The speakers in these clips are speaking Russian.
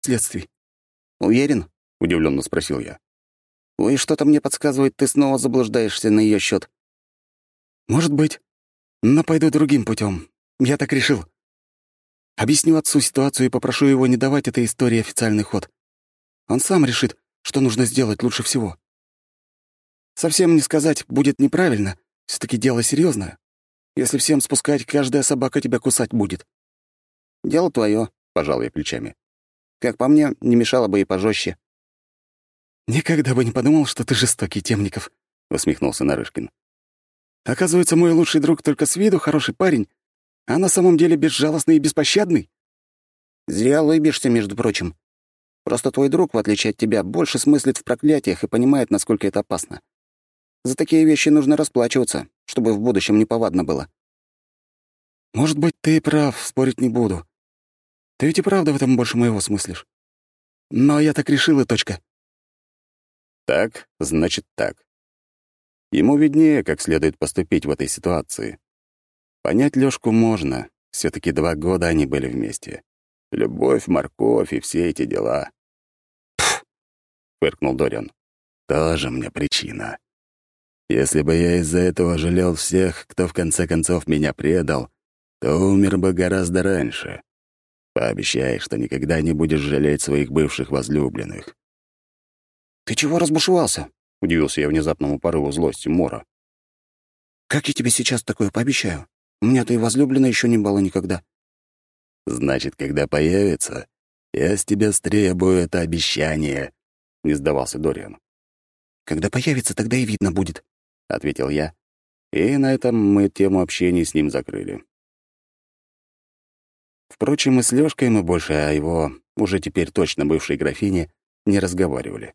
последствий. «Уверен?» — удивленно спросил я. «Ой, что-то мне подсказывает, ты снова заблуждаешься на ее счет. «Может быть, но пойду другим путем. Я так решил. Объясню отцу ситуацию и попрошу его не давать этой истории официальный ход. Он сам решит, что нужно сделать лучше всего. Совсем не сказать будет неправильно, все таки дело серьезное. Если всем спускать, каждая собака тебя кусать будет. «Дело твое, пожал я плечами. «Как по мне, не мешало бы и пожестче. «Никогда бы не подумал, что ты жестокий, Темников», — усмехнулся Нарышкин. «Оказывается, мой лучший друг только с виду хороший парень, а на самом деле безжалостный и беспощадный». «Зря лыбишься, между прочим. Просто твой друг, в отличие от тебя, больше смыслит в проклятиях и понимает, насколько это опасно. За такие вещи нужно расплачиваться, чтобы в будущем неповадно было». «Может быть, ты и прав, спорить не буду. Ты ведь и правда в этом больше моего смыслишь. Но я так решил и точка». Так, значит так. Ему виднее, как следует поступить в этой ситуации. Понять Лёшку можно. все таки два года они были вместе. Любовь, морковь и все эти дела. «Пф!» — фыркнул Дориан. «Тоже мне причина. Если бы я из-за этого жалел всех, кто в конце концов меня предал, то умер бы гораздо раньше. Пообещай, что никогда не будешь жалеть своих бывших возлюбленных». «Ты чего разбушевался?» — удивился я внезапному порыву злости Мора. «Как я тебе сейчас такое пообещаю? У меня-то и возлюбленной еще не было никогда». «Значит, когда появится, я с тебя стребую это обещание», — не сдавался Дориан. «Когда появится, тогда и видно будет», — ответил я. И на этом мы тему общения с ним закрыли. Впрочем, мы с Лёшкой мы больше о его, уже теперь точно бывшей графине, не разговаривали.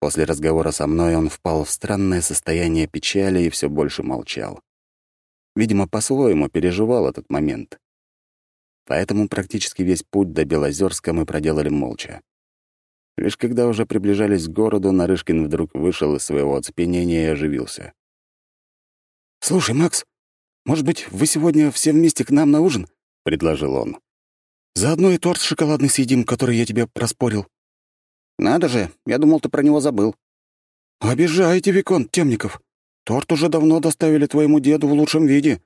После разговора со мной он впал в странное состояние печали и все больше молчал. Видимо, по-своему переживал этот момент. Поэтому практически весь путь до Белозерска мы проделали молча. Лишь когда уже приближались к городу, Нарышкин вдруг вышел из своего оцепенения и оживился. «Слушай, Макс, может быть, вы сегодня все вместе к нам на ужин?» — предложил он. «Заодно и торт шоколадный съедим, который я тебе проспорил». «Надо же, я думал, ты про него забыл». «Обижаете, Виконт Темников. Торт уже давно доставили твоему деду в лучшем виде.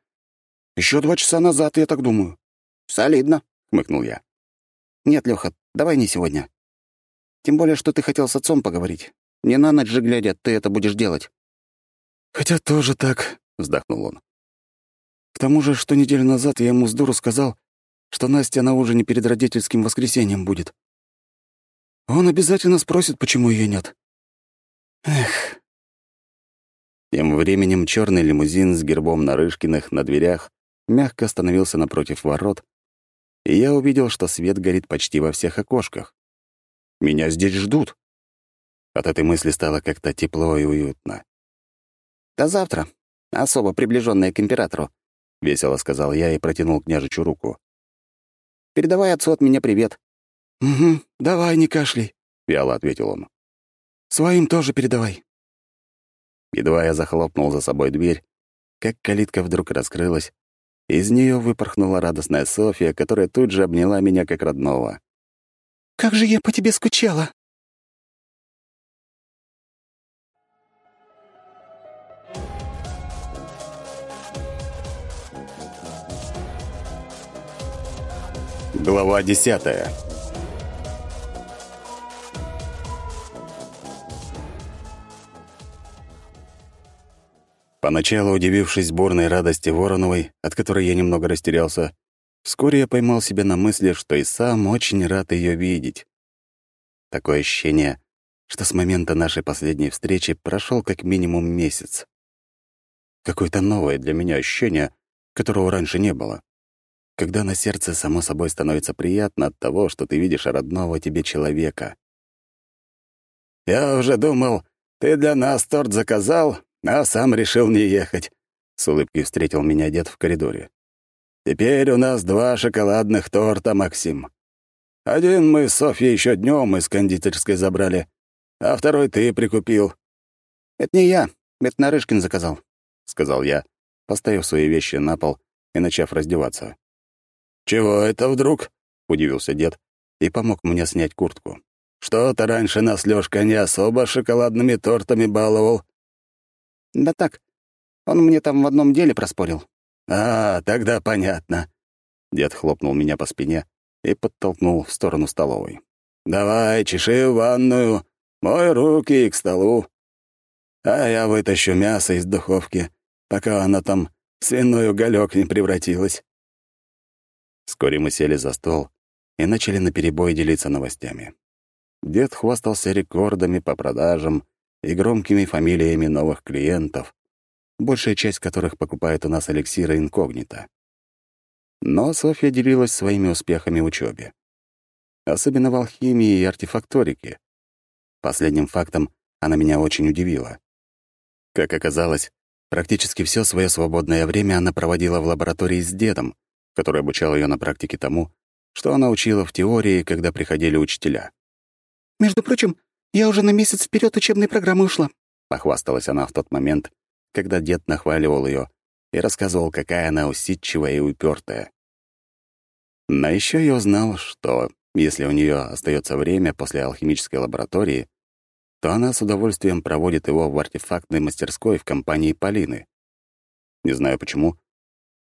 Еще два часа назад, я так думаю». «Солидно», — хмыкнул я. «Нет, Леха, давай не сегодня. Тем более, что ты хотел с отцом поговорить. Не на ночь же глядя, ты это будешь делать». «Хотя тоже так», — вздохнул он. К тому же, что неделю назад я ему с дуру сказал, что Настя на ужине перед родительским воскресеньем будет. Он обязательно спросит, почему ее нет. Эх. Тем временем черный лимузин с гербом Нарышкиных на дверях мягко остановился напротив ворот, и я увидел, что свет горит почти во всех окошках. Меня здесь ждут. От этой мысли стало как-то тепло и уютно. «До завтра, особо приближенная к императору», — весело сказал я и протянул княжичу руку. «Передавай отцу от меня привет». «Угу, давай, не кашляй», — вяло ответил он. «Своим тоже передавай». Едва я захлопнул за собой дверь, как калитка вдруг раскрылась, из нее выпорхнула радостная Софья, которая тут же обняла меня как родного. «Как же я по тебе скучала!» Глава десятая. Поначалу удивившись бурной радости Вороновой, от которой я немного растерялся, вскоре я поймал себя на мысли, что и сам очень рад ее видеть. Такое ощущение, что с момента нашей последней встречи прошел как минимум месяц. Какое-то новое для меня ощущение, которого раньше не было когда на сердце само собой становится приятно от того, что ты видишь родного тебе человека. «Я уже думал, ты для нас торт заказал, а сам решил не ехать», — с улыбкой встретил меня дед в коридоре. «Теперь у нас два шоколадных торта, Максим. Один мы с Софьей еще днем из кондитерской забрали, а второй ты прикупил». «Это не я, это Нарышкин заказал», — сказал я, поставив свои вещи на пол и начав раздеваться. «Чего это вдруг?» — удивился дед и помог мне снять куртку. «Что-то раньше нас Лёшка не особо шоколадными тортами баловал». «Да так, он мне там в одном деле проспорил». «А, тогда понятно». Дед хлопнул меня по спине и подтолкнул в сторону столовой. «Давай, чеши в ванную, мой руки к столу. А я вытащу мясо из духовки, пока оно там в свиной уголек не превратилось». Вскоре мы сели за стол и начали наперебой делиться новостями. Дед хвастался рекордами по продажам и громкими фамилиями новых клиентов, большая часть которых покупает у нас эликсиры инкогнито. Но Софья делилась своими успехами в учебе. Особенно в алхимии и артефакторике. Последним фактом она меня очень удивила. Как оказалось, практически все свое свободное время она проводила в лаборатории с дедом, который обучал ее на практике тому, что она учила в теории, когда приходили учителя. «Между прочим, я уже на месяц вперед учебной программы ушла», — похвасталась она в тот момент, когда дед нахваливал ее и рассказывал, какая она усидчивая и упертая. Но еще я узнал, что если у нее остается время после алхимической лаборатории, то она с удовольствием проводит его в артефактной мастерской в компании Полины. Не знаю почему,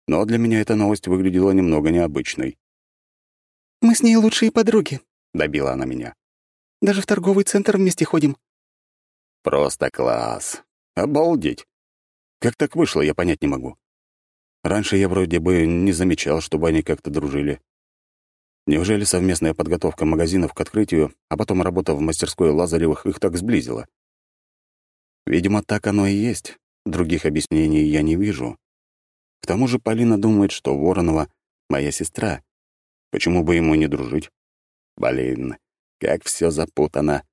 но для меня эта новость выглядела немного необычной. «Мы с ней лучшие подруги», — добила она меня. «Даже в торговый центр вместе ходим». «Просто класс! Обалдеть! Как так вышло, я понять не могу. Раньше я вроде бы не замечал, чтобы они как-то дружили. Неужели совместная подготовка магазинов к открытию, а потом работа в мастерской Лазаревых их так сблизила? Видимо, так оно и есть. Других объяснений я не вижу. К тому же Полина думает, что Воронова — моя сестра. Почему бы ему не дружить? Блин, как все запутано.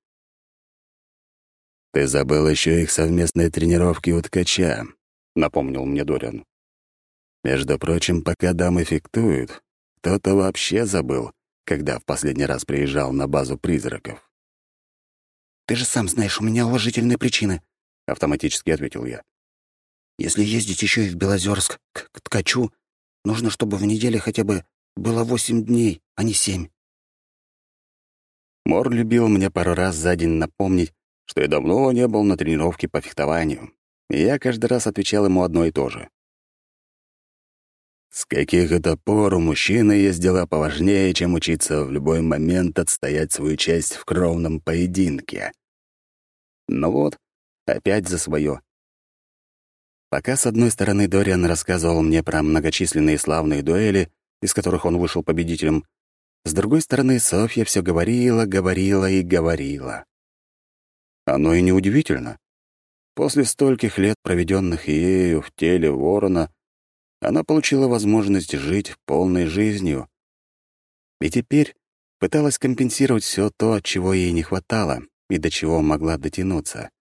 «Ты забыл еще их совместные тренировки у ткача», — напомнил мне Дориан. «Между прочим, пока дамы фиктуют, кто-то вообще забыл, когда в последний раз приезжал на базу призраков». «Ты же сам знаешь, у меня уважительные причины», — автоматически ответил я. «Если ездить еще и в Белозерск к, к ткачу, нужно, чтобы в неделе хотя бы было восемь дней, а не семь». Мор любил мне пару раз за день напомнить, что я давно не был на тренировке по фехтованию, и я каждый раз отвечал ему одно и то же. С каких это пор у мужчины есть дела поважнее, чем учиться в любой момент отстоять свою часть в кровном поединке? Ну вот, опять за свое. Пока, с одной стороны, Дориан рассказывал мне про многочисленные славные дуэли, из которых он вышел победителем, с другой стороны, Софья все говорила, говорила и говорила. Оно и неудивительно. После стольких лет, проведенных ею в теле ворона, она получила возможность жить полной жизнью. И теперь пыталась компенсировать все то, чего ей не хватало и до чего могла дотянуться.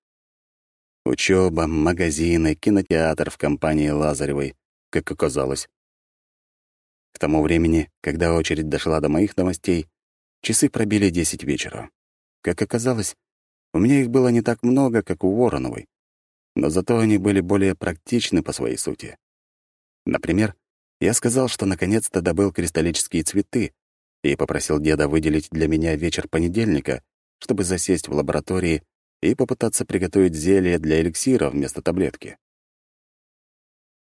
Учеба, магазины, кинотеатр в компании Лазаревой, как оказалось. К тому времени, когда очередь дошла до моих новостей, часы пробили десять вечера. Как оказалось, у меня их было не так много, как у Вороновой, но зато они были более практичны по своей сути. Например, я сказал, что наконец-то добыл кристаллические цветы и попросил деда выделить для меня вечер понедельника, чтобы засесть в лаборатории и попытаться приготовить зелье для эликсира вместо таблетки.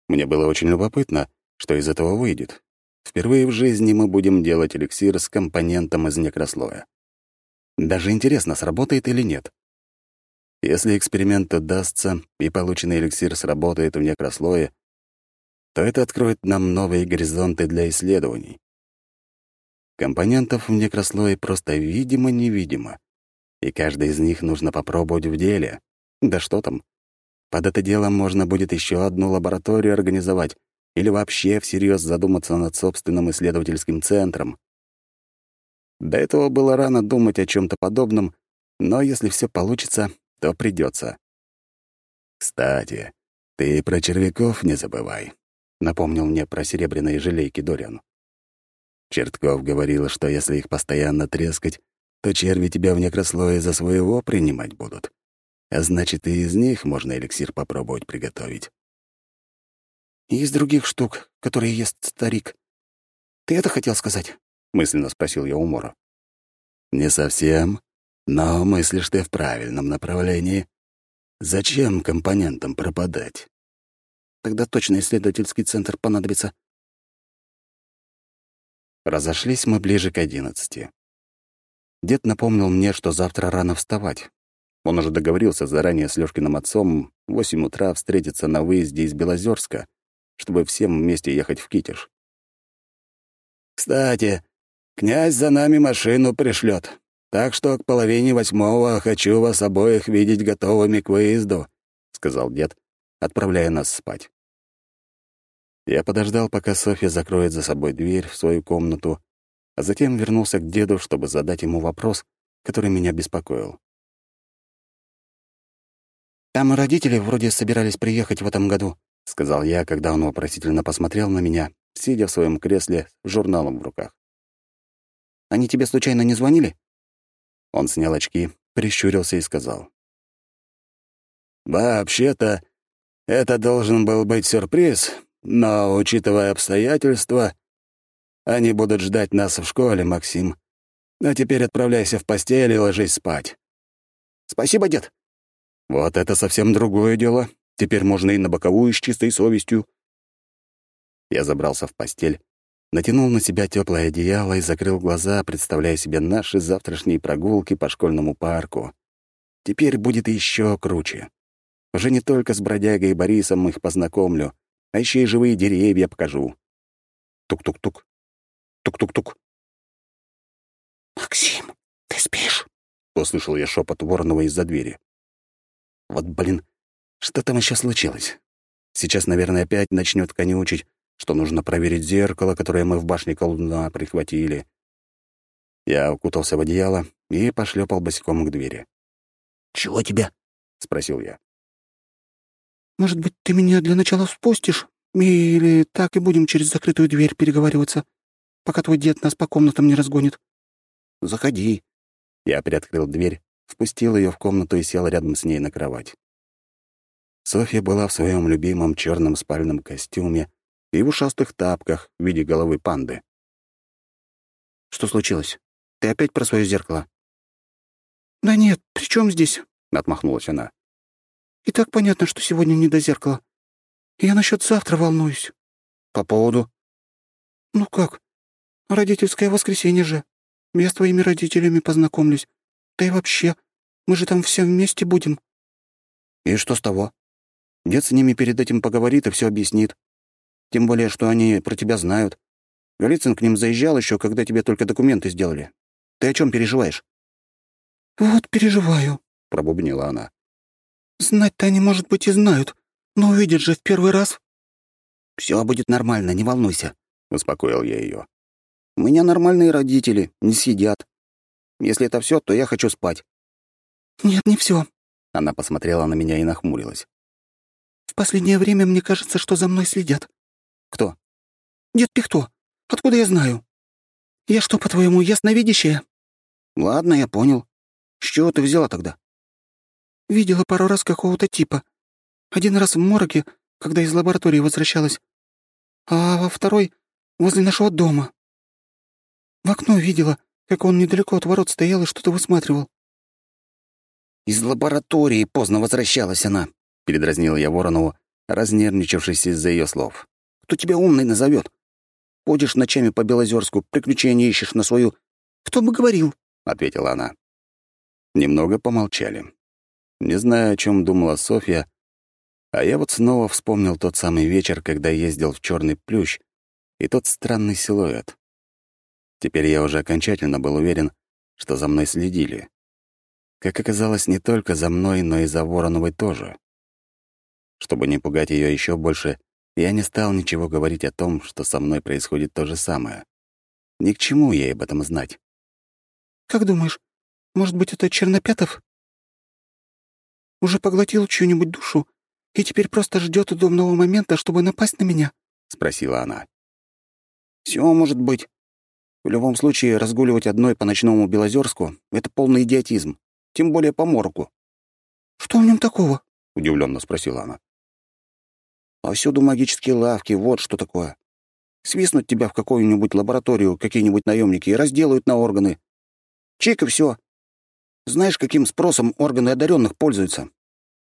Мне было очень любопытно, что из этого выйдет. Впервые в жизни мы будем делать эликсир с компонентом из некрослоя. Даже интересно, сработает или нет. Если эксперимент удастся и полученный эликсир сработает в некрослое, то это откроет нам новые горизонты для исследований. Компонентов в некрослое просто видимо-невидимо, и каждый из них нужно попробовать в деле. Да что там? Под это дело можно будет еще одну лабораторию организовать или вообще всерьез задуматься над собственным исследовательским центром. До этого было рано думать о чем то подобном, но если все получится, то придется. «Кстати, ты про червяков не забывай», — напомнил мне про серебряные желейки Дориан. Чертков говорил, что если их постоянно трескать, то черви тебя в некрослое за своего принимать будут. А значит, и из них можно эликсир попробовать приготовить. «И из других штук, которые ест старик. Ты это хотел сказать?» — мысленно спросил я у Мора. «Не совсем, но мыслишь ты в правильном направлении. Зачем компонентам пропадать?» «Тогда точно исследовательский центр понадобится». Разошлись мы ближе к одиннадцати. Дед напомнил мне, что завтра рано вставать. Он уже договорился заранее с Лёшкиным отцом в восемь утра встретиться на выезде из Белозерска, чтобы всем вместе ехать в Китеж. «Кстати, князь за нами машину пришлет, так что к половине восьмого хочу вас обоих видеть готовыми к выезду», — сказал дед, отправляя нас спать. Я подождал, пока Софья закроет за собой дверь в свою комнату, а затем вернулся к деду, чтобы задать ему вопрос, который меня беспокоил. «Там родители вроде собирались приехать в этом году», — сказал я, когда он вопросительно посмотрел на меня, сидя в своем кресле с журналом в руках. «Они тебе случайно не звонили?» Он снял очки, прищурился и сказал. «Вообще-то, это должен был быть сюрприз, но, учитывая обстоятельства, они будут ждать нас в школе, Максим. А теперь отправляйся в постель и ложись спать». «Спасибо, дед». «Вот это совсем другое дело. Теперь можно и на боковую с чистой совестью». Я забрался в постель, натянул на себя теплое одеяло и закрыл глаза, представляя себе наши завтрашние прогулки по школьному парку. Теперь будет еще круче. Уже не только с бродягой и Борисом их познакомлю, а еще и живые деревья покажу. Тук-тук-тук. Тук-тук-тук. «Максим, ты спишь?» — услышал я шепот Воронова из-за двери. Вот, блин, что там еще случилось? Сейчас, наверное, опять начнет конючить, что нужно проверить зеркало, которое мы в башне колдуна прихватили. Я укутался в одеяло и пошлепал босиком к двери. «Чего тебе?» — спросил я. «Может быть, ты меня для начала спустишь? Или так и будем через закрытую дверь переговариваться, пока твой дед нас по комнатам не разгонит?» «Заходи». Я приоткрыл дверь, впустил ее в комнату и сел рядом с ней на кровать. Софья была в своем любимом черном спальном костюме и в ушастых тапках в виде головы панды. «Что случилось? Ты опять про свое зеркало?» «Да нет, при чем здесь?» — отмахнулась она. «И так понятно, что сегодня не до зеркала. Я насчет завтра волнуюсь». «По поводу?» «Ну как? Родительское воскресенье же. Я с твоими родителями познакомлюсь. Да и вообще, мы же там все вместе будем». «И что с того? Дед с ними перед этим поговорит и все объяснит. Тем более, что они про тебя знают. Голицын к ним заезжал еще, когда тебе только документы сделали. Ты о чем переживаешь?» «Вот переживаю», — пробубнила она. «Знать-то они, может быть, и знают, но увидят же в первый раз». Все будет нормально, не волнуйся», — успокоил я ее. «У меня нормальные родители, не съедят. Если это все, то я хочу спать». «Нет, не все. Она посмотрела на меня и нахмурилась. «В последнее время мне кажется, что за мной следят». «Кто?» «Дед Пихто. Откуда я знаю? Я что, по-твоему, ясновидящая?» «Ладно, я понял. С чего ты взяла тогда?» «Видела пару раз какого-то типа. Один раз в морге, когда из лаборатории возвращалась, а во второй — возле нашего дома. В окно видела, как он недалеко от ворот стоял и что-то высматривал. «Из лаборатории поздно возвращалась она», — передразнил я Воронову, разнервничавшись из-за ее слов. «Кто тебя умный назовет? Ходишь ночами по Белозерску, приключения ищешь на свою...» «Кто бы говорил?» — ответила она. Немного помолчали. Не знаю, о чем думала Софья, а я вот снова вспомнил тот самый вечер, когда ездил в черный плющ, и тот странный силуэт. Теперь я уже окончательно был уверен, что за мной следили. Как оказалось, не только за мной, но и за Вороновой тоже. Чтобы не пугать ее еще больше, я не стал ничего говорить о том, что со мной происходит то же самое. Ни к чему ей об этом знать. «Как думаешь, может быть, это Чернопятов? Уже поглотил чью-нибудь душу и теперь просто ждет удобного момента, чтобы напасть на меня?» — спросила она. Все может быть. В любом случае, разгуливать одной по ночному Белозерску — это полный идиотизм. Тем более по морку. «Что в нем такого?» — удивленно спросила она. «Повсюду магические лавки, вот что такое. Свистнут тебя в какую-нибудь лабораторию какие-нибудь наемники и разделают на органы. Чик и все. Знаешь, каким спросом органы одаренных пользуются?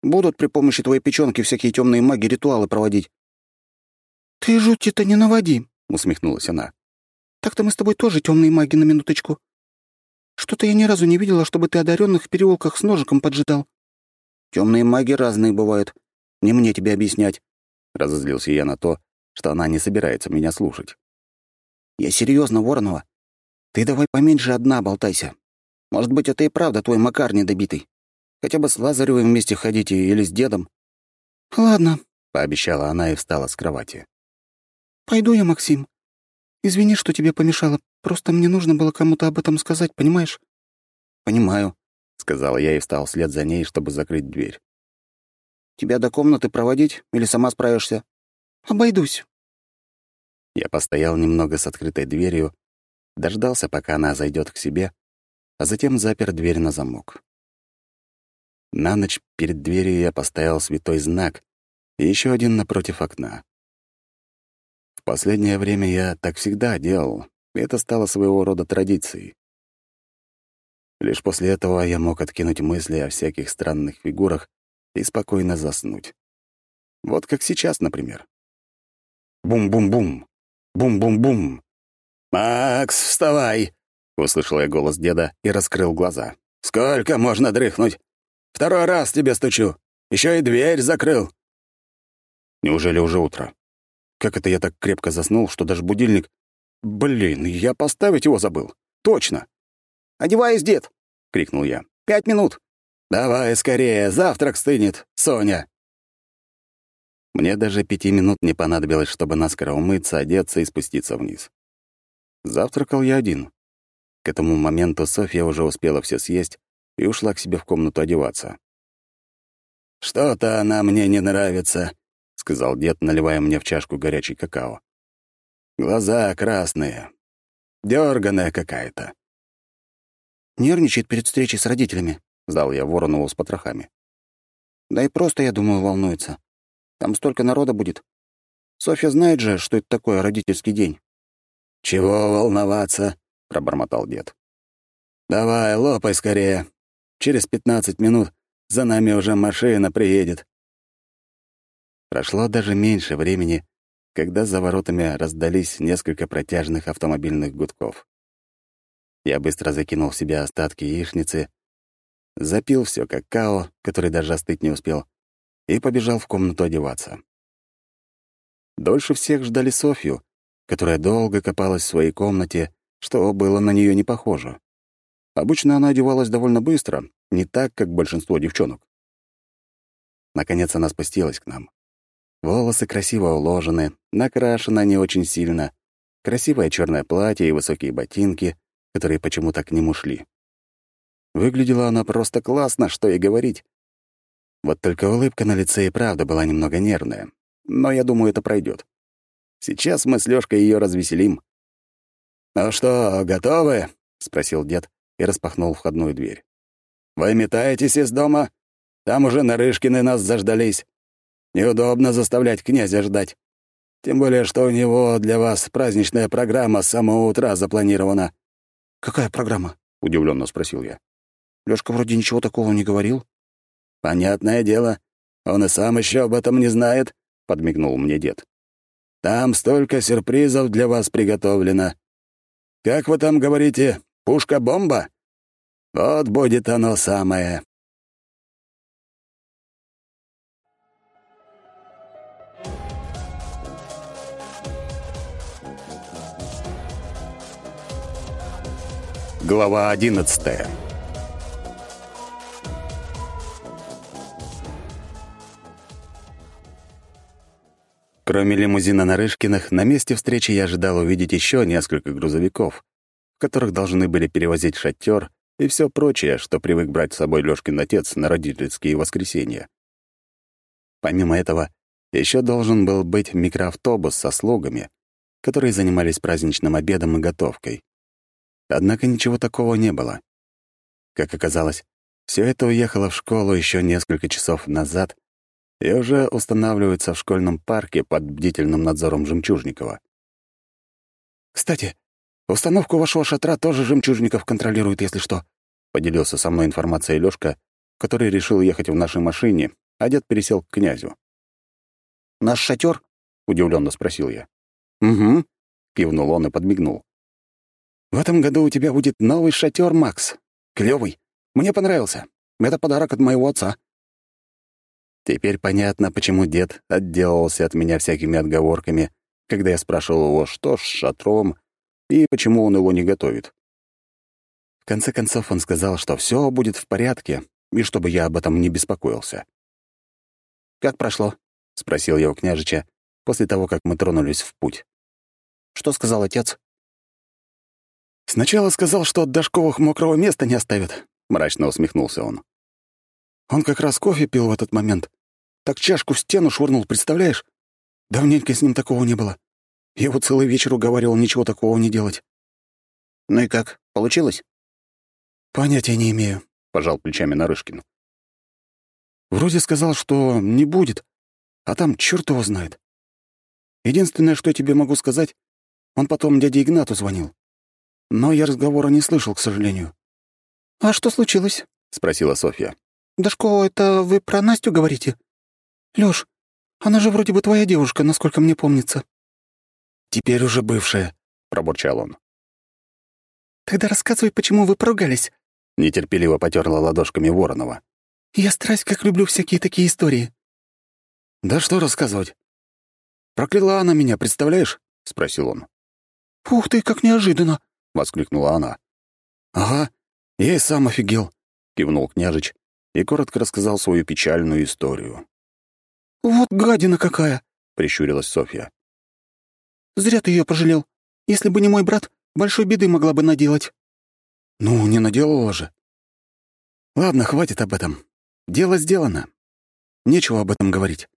Будут при помощи твоей печенки всякие темные маги ритуалы проводить. «Ты жути-то не наводи», — усмехнулась она. «Так-то мы с тобой тоже темные маги на минуточку. Что-то я ни разу не видела, чтобы ты одаренных в переулках с ножиком поджидал». Темные маги разные бывают. Не мне тебе объяснять. Разозлился я на то, что она не собирается меня слушать. Я серьезно, Воронова. Ты давай поменьше одна болтайся. Может быть, это и правда твой Макар недобитый. Хотя бы с Лазаревым вместе ходите или с дедом. «Ладно», — пообещала она и встала с кровати. «Пойду я, Максим. Извини, что тебе помешало. Просто мне нужно было кому-то об этом сказать, понимаешь?» «Понимаю», — сказал я и встал вслед за ней, чтобы закрыть дверь. «Тебя до комнаты проводить или сама справишься?» «Обойдусь». Я постоял немного с открытой дверью, дождался, пока она зайдет к себе, а затем запер дверь на замок. На ночь перед дверью я поставил святой знак и еще один напротив окна. Последнее время я так всегда делал, и это стало своего рода традицией. Лишь после этого я мог откинуть мысли о всяких странных фигурах и спокойно заснуть. Вот как сейчас, например. Бум-бум-бум! Бум-бум-бум! «Макс, вставай!» — услышал я голос деда и раскрыл глаза. «Сколько можно дрыхнуть? Второй раз тебе стучу. Еще и дверь закрыл». Неужели уже утро? Как это я так крепко заснул, что даже будильник... Блин, я поставить его забыл. Точно. «Одеваюсь, дед!» — крикнул я. «Пять минут!» «Давай скорее, завтрак стынет, Соня!» Мне даже пяти минут не понадобилось, чтобы наскоро умыться, одеться и спуститься вниз. Завтракал я один. К этому моменту Софья уже успела все съесть и ушла к себе в комнату одеваться. «Что-то она мне не нравится», — сказал дед, наливая мне в чашку горячий какао. «Глаза красные, дерганая какая-то». «Нервничает перед встречей с родителями», — сдал я Воронову с потрохами. «Да и просто, я думаю, волнуется. Там столько народа будет. Софья знает же, что это такое родительский день». «Чего волноваться?» — пробормотал дед. «Давай, лопай скорее. Через пятнадцать минут за нами уже машина приедет». Прошло даже меньше времени, когда за воротами раздались несколько протяжных автомобильных гудков. Я быстро закинул в себя остатки яичницы, запил все какао, который даже остыть не успел, и побежал в комнату одеваться. Дольше всех ждали Софью, которая долго копалась в своей комнате, что было на нее не похоже. Обычно она одевалась довольно быстро, не так, как большинство девчонок. Наконец она спустилась к нам. Волосы красиво уложены, накрашена не очень сильно, красивое черное платье и высокие ботинки, которые почему-то к нему шли. Выглядела она просто классно, что и говорить. Вот только улыбка на лице и правда была немного нервная. Но я думаю, это пройдет. Сейчас мы с Лёшкой её развеселим. «Ну что, готовы?» — спросил дед и распахнул входную дверь. «Вы метаетесь из дома? Там уже Нарышкины нас заждались. Неудобно заставлять князя ждать. Тем более, что у него для вас праздничная программа с самого утра запланирована». «Какая программа?» — удивленно спросил я. Лёшка вроде ничего такого не говорил. «Понятное дело. Он и сам еще об этом не знает», — подмигнул мне дед. «Там столько сюрпризов для вас приготовлено. Как вы там говорите, пушка-бомба? Вот будет оно самое». Глава одиннадцатая. Кроме лимузина Нарышкиных, на месте встречи я ожидал увидеть еще несколько грузовиков, в которых должны были перевозить шатер и все прочее, что привык брать с собой Лёшкин отец на родительские воскресенья. Помимо этого, еще должен был быть микроавтобус со слугами, которые занимались праздничным обедом и готовкой. Однако ничего такого не было. Как оказалось, все это уехало в школу еще несколько часов назад и уже устанавливается в школьном парке под бдительным надзором Жемчужникова. «Кстати, Установку вашего шатра тоже жемчужников контролирует, если что», — поделился со мной информацией Лёшка, который решил ехать в нашей машине, а дед пересел к князю. «Наш шатер? удивленно спросил я. «Угу», — кивнул он и подмигнул. «В этом году у тебя будет новый шатер, Макс. Клёвый. Мне понравился. Это подарок от моего отца». Теперь понятно, почему дед отделался от меня всякими отговорками, когда я спрашивал его, что с шатром и почему он его не готовит. В конце концов, он сказал, что все будет в порядке, и чтобы я об этом не беспокоился. Как прошло? — спросил я у княжича после того, как мы тронулись в путь. Что сказал отец? Сначала сказал, что от Дашковых мокрого места не оставят, — мрачно усмехнулся он. Он как раз кофе пил в этот момент. Так чашку в стену швырнул, представляешь? Давненько с ним такого не было. Я его целый вечер уговаривал ничего такого не делать. Ну и как, получилось? Понятия не имею, — пожал плечами Нарышкин. Вроде сказал, что не будет, а там черт его знает. Единственное, что я тебе могу сказать, он потом дяде Игнату звонил. Но я разговора не слышал, к сожалению. «А что случилось?» — спросила Софья. «Дашко, это вы про Настю говорите? Лёш, она же вроде бы твоя девушка, насколько мне помнится». «Теперь уже бывшая», — пробурчал он. «Тогда рассказывай, почему вы поругались», — нетерпеливо потерла ладошками Воронова. «Я страсть как люблю всякие такие истории». «Да что рассказывать? Прокляла она меня, представляешь?» — спросил он. «Ух ты, как неожиданно!» — воскликнула она. «Ага, я и сам офигел», — кивнул княжич и коротко рассказал свою печальную историю. «Вот гадина какая!» — прищурилась Софья. «Зря ты ее пожалел. Если бы не мой брат, большой беды могла бы наделать». «Ну, не наделала же. Ладно, хватит об этом. Дело сделано. Нечего об этом говорить.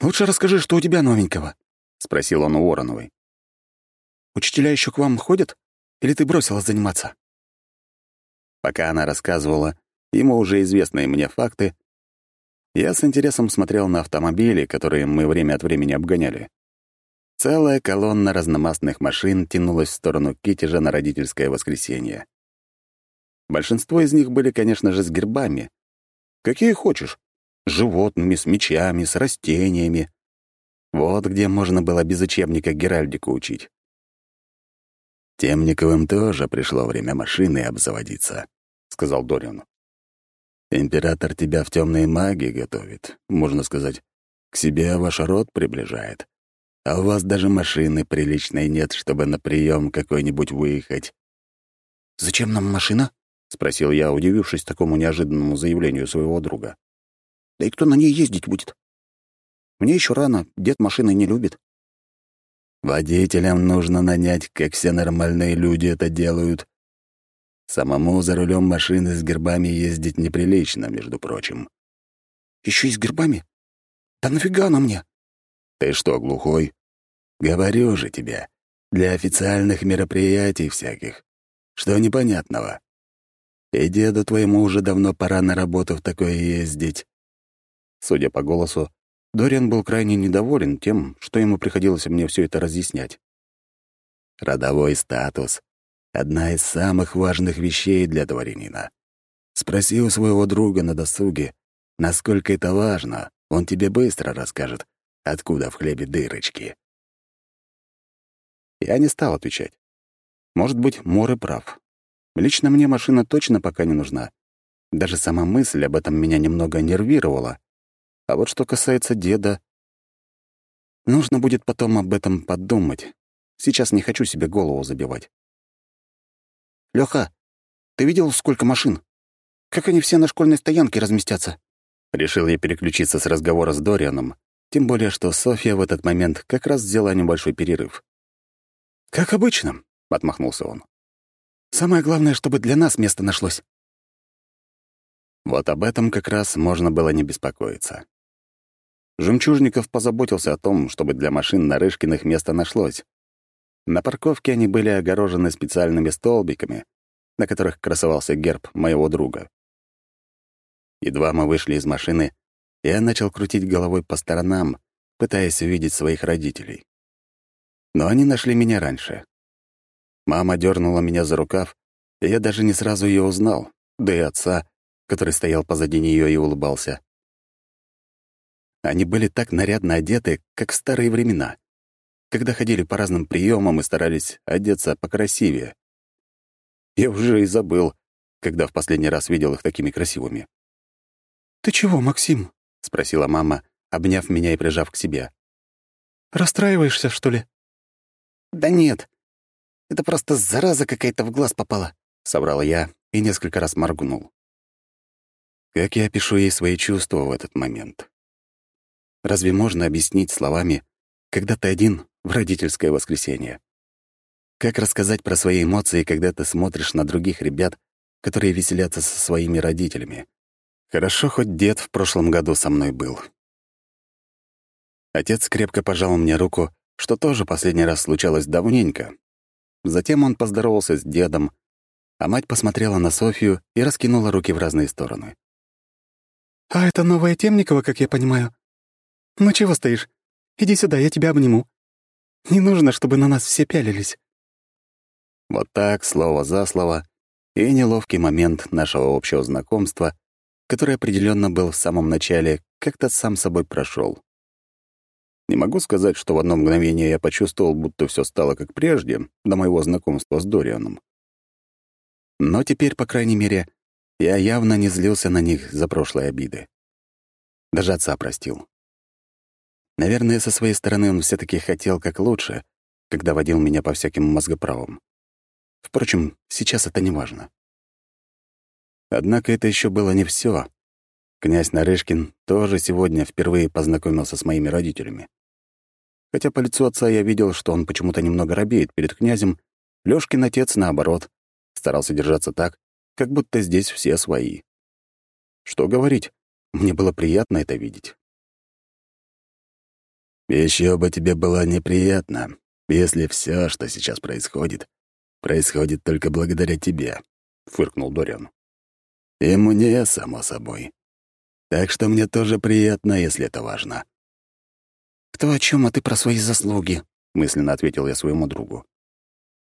«Лучше расскажи, что у тебя новенького», — спросил он у Вороновой. «Учителя еще к вам ходят? Или ты бросилась заниматься?» Пока она рассказывала ему уже известные мне факты, я с интересом смотрел на автомобили, которые мы время от времени обгоняли. Целая колонна разномастных машин тянулась в сторону Китежа на родительское воскресенье. Большинство из них были, конечно же, с гербами. Какие хочешь животными, с мечами, с растениями. Вот где можно было без учебника Геральдику учить. «Темниковым тоже пришло время машины обзаводиться», — сказал Дориан. «Император тебя в темные маги готовит, можно сказать, к себе ваш род приближает. А у вас даже машины приличной нет, чтобы на прием какой-нибудь выехать». «Зачем нам машина?» — спросил я, удивившись такому неожиданному заявлению своего друга. Да и кто на ней ездить будет? Мне еще рано, дед машины не любит. Водителям нужно нанять, как все нормальные люди это делают. Самому за рулем машины с гербами ездить неприлично, между прочим. Еще и с гербами? Да нафига она мне? Ты что, глухой? Говорю же тебе, для официальных мероприятий всяких. Что непонятного? И деду твоему уже давно пора на работу в такое ездить. Судя по голосу, Дориан был крайне недоволен тем, что ему приходилось мне все это разъяснять. Родовой статус — одна из самых важных вещей для дворянина. Спроси у своего друга на досуге, насколько это важно, он тебе быстро расскажет, откуда в хлебе дырочки. Я не стал отвечать. Может быть, Мор прав. Лично мне машина точно пока не нужна. Даже сама мысль об этом меня немного нервировала. А вот что касается деда... Нужно будет потом об этом подумать. Сейчас не хочу себе голову забивать. Лёха, ты видел, сколько машин? Как они все на школьной стоянке разместятся?» Решил я переключиться с разговора с Дорианом, тем более что Софья в этот момент как раз взяла небольшой перерыв. «Как обычно», — отмахнулся он. «Самое главное, чтобы для нас место нашлось». Вот об этом как раз можно было не беспокоиться. Жемчужников позаботился о том, чтобы для машин Нарышкиных место нашлось. На парковке они были огорожены специальными столбиками, на которых красовался герб моего друга. Едва мы вышли из машины, я начал крутить головой по сторонам, пытаясь увидеть своих родителей. Но они нашли меня раньше. Мама дернула меня за рукав, и я даже не сразу ее узнал, да и отца, который стоял позади нее и улыбался. Они были так нарядно одеты, как в старые времена, когда ходили по разным приемам и старались одеться покрасивее. Я уже и забыл, когда в последний раз видел их такими красивыми. «Ты чего, Максим?» — спросила мама, обняв меня и прижав к себе. «Расстраиваешься, что ли?» «Да нет. Это просто зараза какая-то в глаз попала», — соврал я и несколько раз моргнул. Как я опишу ей свои чувства в этот момент? Разве можно объяснить словами, когда ты один в родительское воскресенье? Как рассказать про свои эмоции, когда ты смотришь на других ребят, которые веселятся со своими родителями? Хорошо, хоть дед в прошлом году со мной был. Отец крепко пожал мне руку, что тоже последний раз случалось давненько. Затем он поздоровался с дедом, а мать посмотрела на Софию и раскинула руки в разные стороны. «А это новая Темникова, как я понимаю? Ну чего стоишь? Иди сюда, я тебя обниму. Не нужно, чтобы на нас все пялились». Вот так, слово за слово, и неловкий момент нашего общего знакомства, который определенно был в самом начале, как-то сам собой прошел. Не могу сказать, что в одно мгновение я почувствовал, будто все стало как прежде, до моего знакомства с Дорианом. Но теперь, по крайней мере, я явно не злился на них за прошлые обиды. Даже отца простил. Наверное, со своей стороны он все таки хотел как лучше, когда водил меня по всяким мозгоправам. Впрочем, сейчас это не важно. Однако это еще было не все. Князь Нарышкин тоже сегодня впервые познакомился с моими родителями. Хотя по лицу отца я видел, что он почему-то немного робеет перед князем, Лёшкин отец, наоборот, старался держаться так, как будто здесь все свои. Что говорить, мне было приятно это видеть. Еще бы тебе было неприятно, если все, что сейчас происходит, происходит только благодаря тебе», — фыркнул Дориан. «И мне, само собой. Так что мне тоже приятно, если это важно». «Кто о чем, а ты про свои заслуги?» — мысленно ответил я своему другу.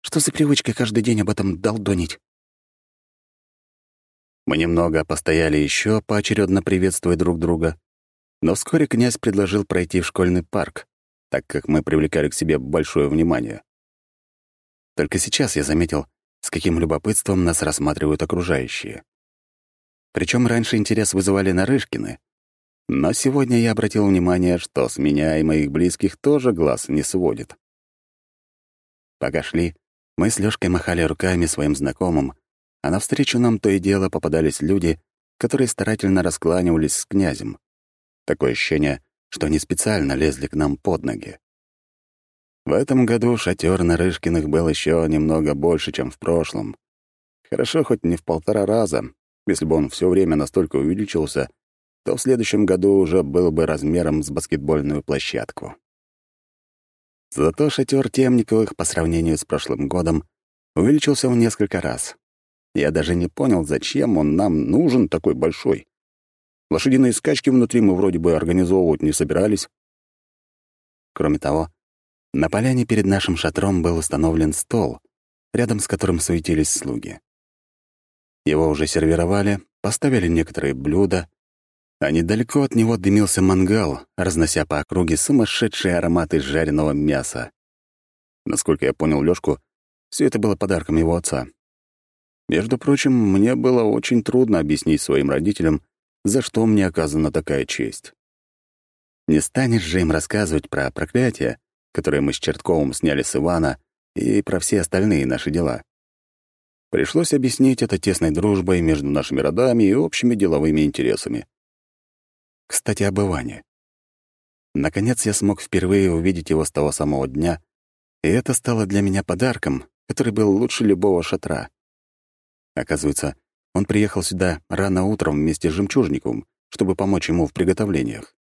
«Что за привычка каждый день об этом долдонить?» Мы немного постояли еще, поочередно приветствуя друг друга, но вскоре князь предложил пройти в школьный парк, так как мы привлекали к себе большое внимание. Только сейчас я заметил, с каким любопытством нас рассматривают окружающие. Причем раньше интерес вызывали Нарышкины, но сегодня я обратил внимание, что с меня и моих близких тоже глаз не сводит. Пока шли, мы с Лёшкой махали руками своим знакомым, а навстречу нам то и дело попадались люди, которые старательно раскланивались с князем. Такое ощущение, что они специально лезли к нам под ноги. В этом году шатер Нарышкиных был еще немного больше, чем в прошлом. Хорошо, хоть не в полтора раза. Если бы он все время настолько увеличился, то в следующем году уже был бы размером с баскетбольную площадку. Зато шатер Темниковых по сравнению с прошлым годом увеличился в несколько раз. Я даже не понял, зачем он нам нужен такой большой. Лошадиные скачки внутри мы вроде бы организовывать не собирались. Кроме того, на поляне перед нашим шатром был установлен стол, рядом с которым суетились слуги. Его уже сервировали, поставили некоторые блюда, а недалеко от него дымился мангал, разнося по округе сумасшедшие ароматы жареного мяса. Насколько я понял Лёшку, все это было подарком его отца. Между прочим, мне было очень трудно объяснить своим родителям, за что мне оказана такая честь. Не станешь же им рассказывать про проклятие, которое мы с Чертковым сняли с Ивана, и про все остальные наши дела. Пришлось объяснить это тесной дружбой между нашими родами и общими деловыми интересами. Кстати, об Иване. Наконец я смог впервые увидеть его с того самого дня, и это стало для меня подарком, который был лучше любого шатра. Оказывается, он приехал сюда рано утром вместе с Жемчужниковым, чтобы помочь ему в приготовлениях.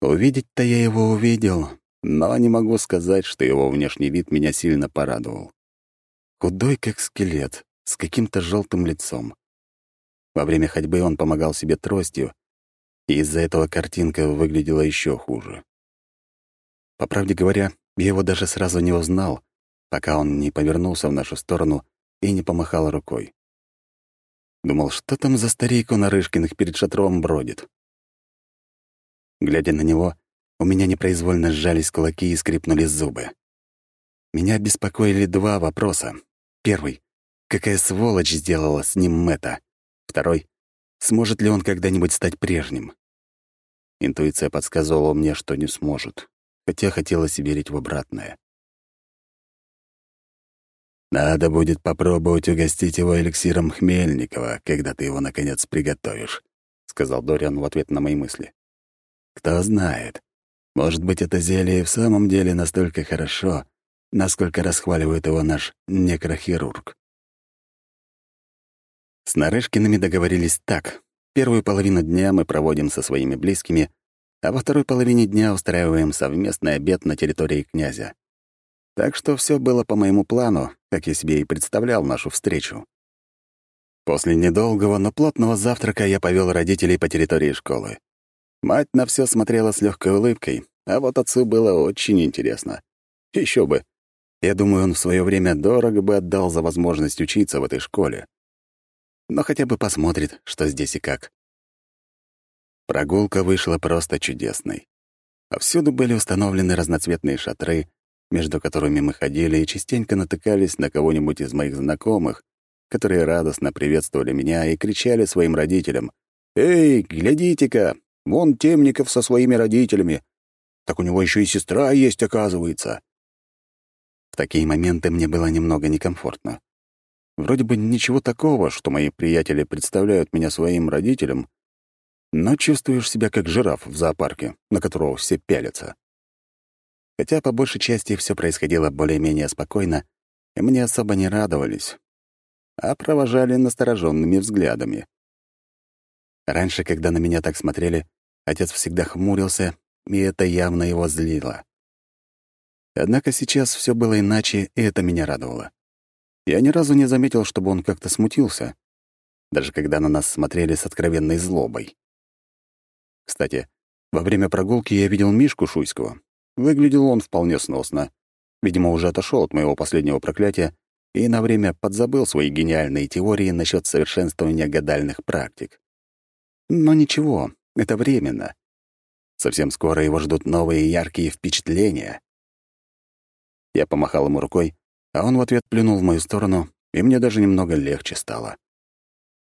Увидеть-то я его увидел, но не могу сказать, что его внешний вид меня сильно порадовал. Худой, как скелет, с каким-то желтым лицом. Во время ходьбы он помогал себе тростью, и из-за этого картинка выглядела еще хуже. По правде говоря, я его даже сразу не узнал, пока он не повернулся в нашу сторону и не помахал рукой. Думал, что там за старик у Нарышкиных перед шатром бродит. Глядя на него, у меня непроизвольно сжались кулаки и скрипнули зубы. Меня беспокоили два вопроса. Первый — какая сволочь сделала с ним это? Второй — сможет ли он когда-нибудь стать прежним? Интуиция подсказывала мне, что не сможет, хотя хотелось верить в обратное. «Надо будет попробовать угостить его эликсиром Хмельникова, когда ты его, наконец, приготовишь», — сказал Дориан в ответ на мои мысли. «Кто знает, может быть, это зелье в самом деле настолько хорошо, насколько расхваливает его наш некрохирург». С Нарышкиными договорились так. Первую половину дня мы проводим со своими близкими, а во второй половине дня устраиваем совместный обед на территории князя. Так что все было по моему плану, как я себе и представлял нашу встречу. После недолгого, но плотного завтрака я повел родителей по территории школы. Мать на все смотрела с легкой улыбкой, а вот отцу было очень интересно. Еще бы. Я думаю, он в свое время дорого бы отдал за возможность учиться в этой школе. Но хотя бы посмотрит, что здесь и как. Прогулка вышла просто чудесной. Повсюду были установлены разноцветные шатры, между которыми мы ходили и частенько натыкались на кого-нибудь из моих знакомых, которые радостно приветствовали меня и кричали своим родителям «Эй, глядите-ка, вон Темников со своими родителями! Так у него еще и сестра есть, оказывается!» В такие моменты мне было немного некомфортно. Вроде бы ничего такого, что мои приятели представляют меня своим родителям, но чувствуешь себя как жираф в зоопарке, на которого все пялятся. Хотя по большей части все происходило более-менее спокойно, и мне особо не радовались, а провожали настороженными взглядами. Раньше, когда на меня так смотрели, отец всегда хмурился, и это явно его злило. Однако сейчас все было иначе, и это меня радовало. Я ни разу не заметил, чтобы он как-то смутился, даже когда на нас смотрели с откровенной злобой. Кстати, во время прогулки я видел Мишку Шуйского, Выглядел он вполне сносно. Видимо, уже отошел от моего последнего проклятия и на время подзабыл свои гениальные теории насчет совершенствования гадальных практик. Но ничего, это временно. Совсем скоро его ждут новые яркие впечатления. Я помахал ему рукой, а он в ответ плюнул в мою сторону, и мне даже немного легче стало.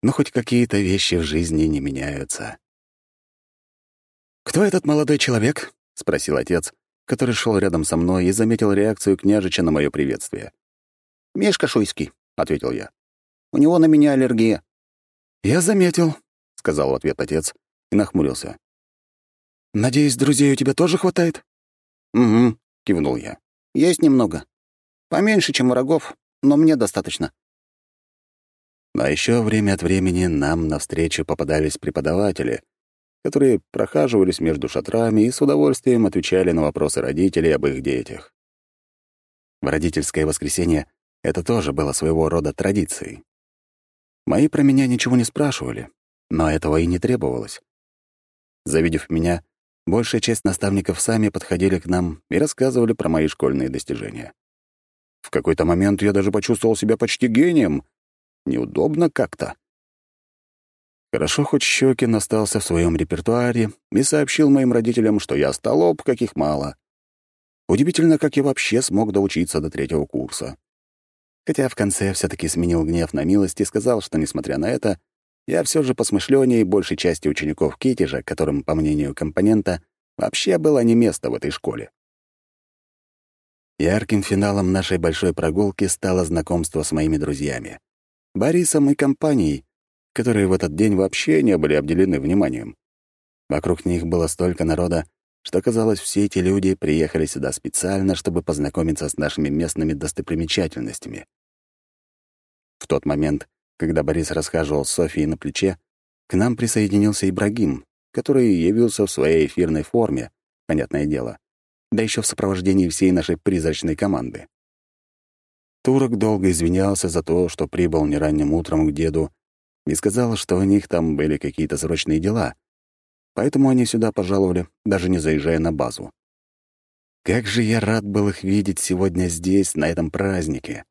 Но хоть какие-то вещи в жизни не меняются. «Кто этот молодой человек?» — спросил отец, который шел рядом со мной и заметил реакцию княжича на мое приветствие. «Мишка Шуйский», — ответил я. «У него на меня аллергия». «Я заметил», — сказал в ответ отец и нахмурился. «Надеюсь, друзей у тебя тоже хватает?» «Угу», — кивнул я. «Есть немного. Поменьше, чем врагов, но мне достаточно». А еще время от времени нам навстречу попадались преподаватели, которые прохаживались между шатрами и с удовольствием отвечали на вопросы родителей об их детях. В родительское воскресенье это тоже было своего рода традицией. Мои про меня ничего не спрашивали, но этого и не требовалось. Завидев меня, большая часть наставников сами подходили к нам и рассказывали про мои школьные достижения. В какой-то момент я даже почувствовал себя почти гением. Неудобно как-то. Хорошо, хоть Щекин остался в своем репертуаре и сообщил моим родителям, что я столоп, каких мало. Удивительно, как я вообще смог доучиться до третьего курса. Хотя в конце все таки сменил гнев на милость и сказал, что, несмотря на это, я все же посмышленнее большей части учеников Китежа, которым, по мнению компонента, вообще было не место в этой школе. Ярким финалом нашей большой прогулки стало знакомство с моими друзьями. Борисом и компанией, которые в этот день вообще не были обделены вниманием. Вокруг них было столько народа, что, казалось, все эти люди приехали сюда специально, чтобы познакомиться с нашими местными достопримечательностями. В тот момент, когда Борис расхаживал с Софией на плече, к нам присоединился Ибрагим, который явился в своей эфирной форме, понятное дело, да еще в сопровождении всей нашей призрачной команды. Турок долго извинялся за то, что прибыл не ранним утром к деду и сказал, что у них там были какие-то срочные дела, поэтому они сюда пожаловали, даже не заезжая на базу. Как же я рад был их видеть сегодня здесь, на этом празднике.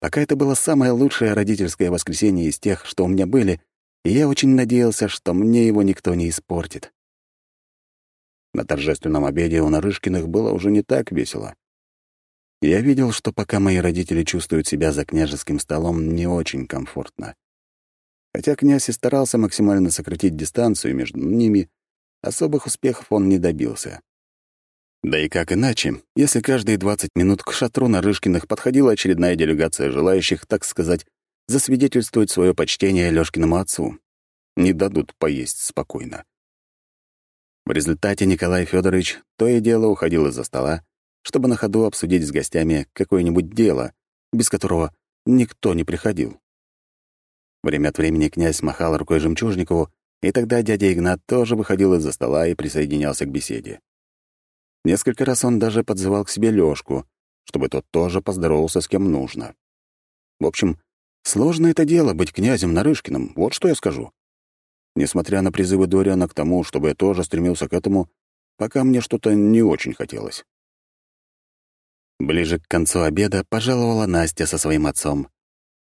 Пока это было самое лучшее родительское воскресенье из тех, что у меня были, и я очень надеялся, что мне его никто не испортит. На торжественном обеде у Нарышкиных было уже не так весело. Я видел, что пока мои родители чувствуют себя за княжеским столом не очень комфортно. Хотя князь и старался максимально сократить дистанцию между ними, особых успехов он не добился. Да и как иначе, если каждые 20 минут к шатру Нарышкиных подходила очередная делегация желающих, так сказать, засвидетельствовать свое почтение Лёшкиному отцу. Не дадут поесть спокойно. В результате Николай Федорович то и дело уходил из-за стола, чтобы на ходу обсудить с гостями какое-нибудь дело, без которого никто не приходил. Время от времени князь махал рукой Жемчужникову, и тогда дядя Игнат тоже выходил из-за стола и присоединялся к беседе. Несколько раз он даже подзывал к себе Лёшку, чтобы тот тоже поздоровался с кем нужно. В общем, сложно это дело быть князем Нарышкиным, вот что я скажу. Несмотря на призывы Дориана к тому, чтобы я тоже стремился к этому, пока мне что-то не очень хотелось. Ближе к концу обеда пожаловала Настя со своим отцом.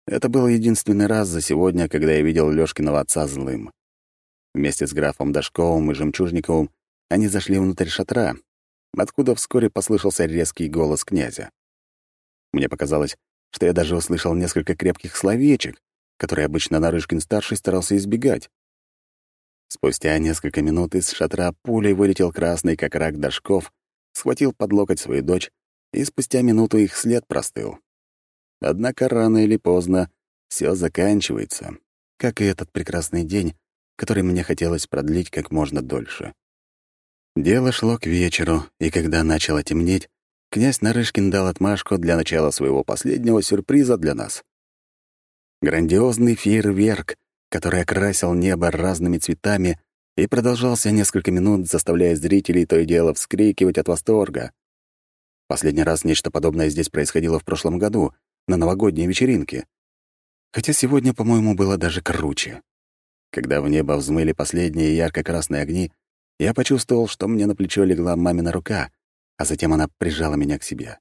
Это был единственный раз за сегодня, когда я видел Лёшкиного отца злым. Вместе с графом Дашковым и Жемчужниковым они зашли внутрь шатра, откуда вскоре послышался резкий голос князя. Мне показалось, что я даже услышал несколько крепких словечек, которые обычно Нарышкин-старший старался избегать. Спустя несколько минут из шатра пулей вылетел красный, как рак Дашков, схватил под локоть свою дочь, и спустя минуту их след простыл. Однако рано или поздно все заканчивается, как и этот прекрасный день, который мне хотелось продлить как можно дольше. Дело шло к вечеру, и когда начало темнеть, князь Нарышкин дал отмашку для начала своего последнего сюрприза для нас. Грандиозный фейерверк, который окрасил небо разными цветами и продолжался несколько минут, заставляя зрителей то и дело вскрикивать от восторга. Последний раз нечто подобное здесь происходило в прошлом году, на новогодней вечеринке. Хотя сегодня, по-моему, было даже круче. Когда в небо взмыли последние ярко-красные огни, я почувствовал, что мне на плечо легла мамина рука, а затем она прижала меня к себе.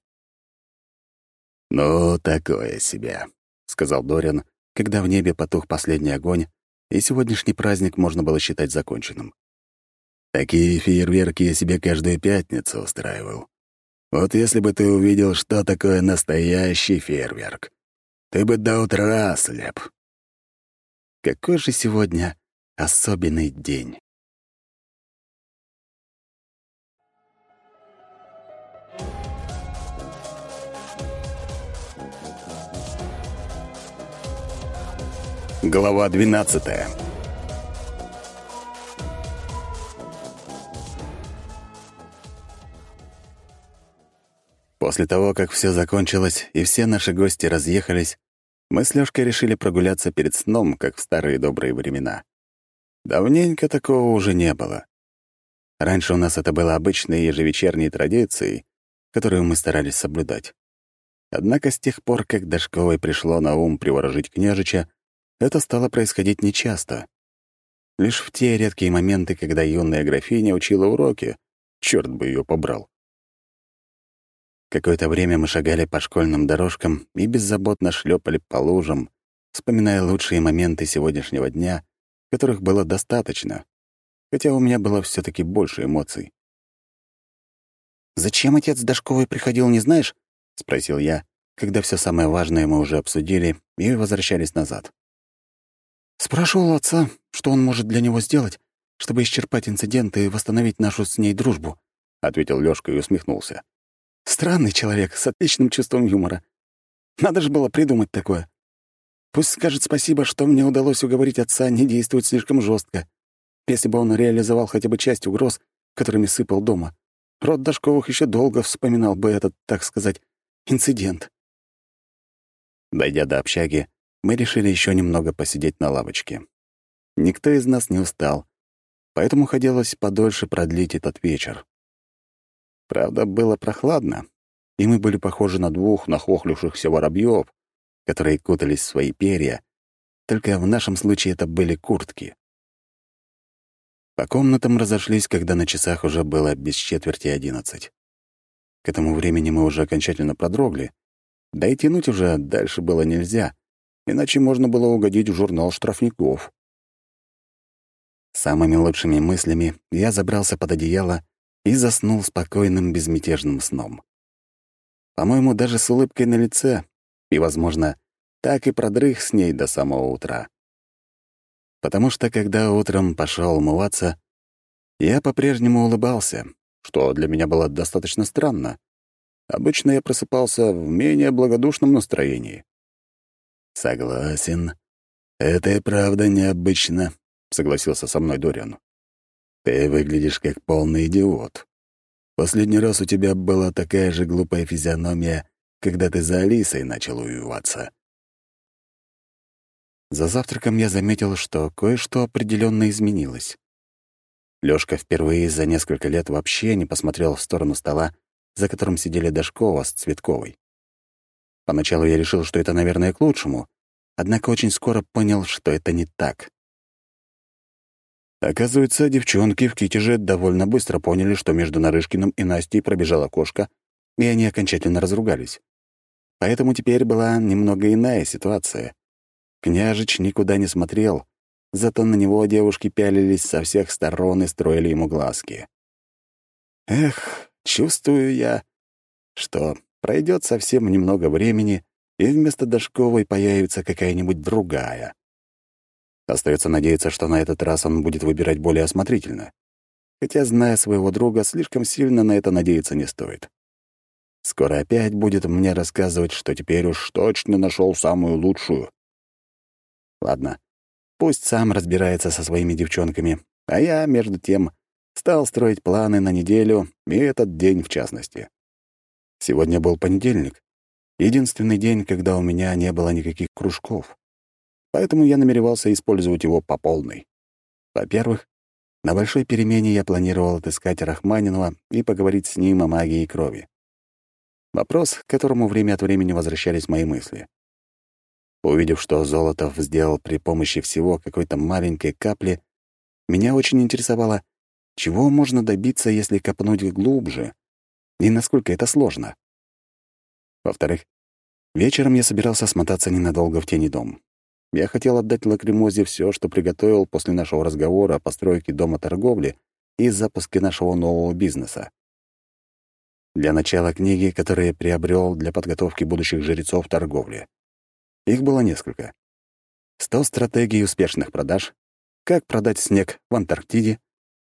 «Ну, такое себе», — сказал Дориан, когда в небе потух последний огонь, и сегодняшний праздник можно было считать законченным. «Такие фейерверки я себе каждую пятницу устраивал. Вот если бы ты увидел, что такое настоящий фейерверк, ты бы до утра слеп». Какой же сегодня особенный день. Глава 12 После того, как все закончилось и все наши гости разъехались, мы с Лёшкой решили прогуляться перед сном, как в старые добрые времена. Давненько такого уже не было. Раньше у нас это было обычной ежевечерней традицией, которую мы старались соблюдать. Однако с тех пор, как Дашковой пришло на ум приворожить княжича, это стало происходить нечасто. Лишь в те редкие моменты, когда юная графиня учила уроки, черт бы ее побрал. Какое-то время мы шагали по школьным дорожкам и беззаботно шлепали по лужам, вспоминая лучшие моменты сегодняшнего дня, которых было достаточно, хотя у меня было все таки больше эмоций. «Зачем отец Дашковой приходил, не знаешь?» — спросил я, когда все самое важное мы уже обсудили и возвращались назад. Спрашивал отца, что он может для него сделать, чтобы исчерпать инцидент и восстановить нашу с ней дружбу, — ответил Лёшка и усмехнулся. Странный человек, с отличным чувством юмора. Надо же было придумать такое. Пусть скажет спасибо, что мне удалось уговорить отца не действовать слишком жестко. Если бы он реализовал хотя бы часть угроз, которыми сыпал дома, род Дашковых еще долго вспоминал бы этот, так сказать, инцидент. Дойдя до общаги, мы решили еще немного посидеть на лавочке. Никто из нас не устал, поэтому хотелось подольше продлить этот вечер. Правда, было прохладно, и мы были похожи на двух нахохлившихся воробьев, которые кутались в свои перья, только в нашем случае это были куртки. По комнатам разошлись, когда на часах уже было без четверти одиннадцать. К этому времени мы уже окончательно продрогли, да и тянуть уже дальше было нельзя, иначе можно было угодить в журнал штрафников. Самыми лучшими мыслями я забрался под одеяло и заснул спокойным безмятежным сном. По-моему, даже с улыбкой на лице, и, возможно, так и продрых с ней до самого утра. Потому что, когда утром пошел умываться, я по-прежнему улыбался, что для меня было достаточно странно. Обычно я просыпался в менее благодушном настроении. «Согласен. Это и правда необычно», — согласился со мной Дориан. «Ты выглядишь как полный идиот. Последний раз у тебя была такая же глупая физиономия, когда ты за Алисой начал увиваться». За завтраком я заметил, что кое-что определенно изменилось. Лёшка впервые за несколько лет вообще не посмотрел в сторону стола, за которым сидели Дашкова с Цветковой. Поначалу я решил, что это, наверное, к лучшему, однако очень скоро понял, что это не так. Оказывается, девчонки в Китеже довольно быстро поняли, что между Нарышкиным и Настей пробежала кошка, и они окончательно разругались. Поэтому теперь была немного иная ситуация. Княжич никуда не смотрел, зато на него девушки пялились со всех сторон и строили ему глазки. Эх, чувствую я, что пройдет совсем немного времени, и вместо Дашковой появится какая-нибудь другая. Остается надеяться, что на этот раз он будет выбирать более осмотрительно. Хотя, зная своего друга, слишком сильно на это надеяться не стоит. Скоро опять будет мне рассказывать, что теперь уж точно нашел самую лучшую. Ладно, пусть сам разбирается со своими девчонками, а я, между тем, стал строить планы на неделю и этот день в частности. Сегодня был понедельник, единственный день, когда у меня не было никаких кружков. Поэтому я намеревался использовать его по полной. Во-первых, на большой перемене я планировал отыскать Рахманинова и поговорить с ним о магии крови. Вопрос, к которому время от времени возвращались мои мысли. Увидев, что Золотов сделал при помощи всего какой-то маленькой капли, меня очень интересовало, чего можно добиться, если копнуть глубже, и насколько это сложно. Во-вторых, вечером я собирался смотаться ненадолго в тени дом. Я хотел отдать Лакримозе все, что приготовил после нашего разговора о постройке дома торговли и запуске нашего нового бизнеса. Для начала книги, которые я приобрел для подготовки будущих жрецов торговли. Их было несколько. «100 стратегий успешных продаж», «Как продать снег в Антарктиде»,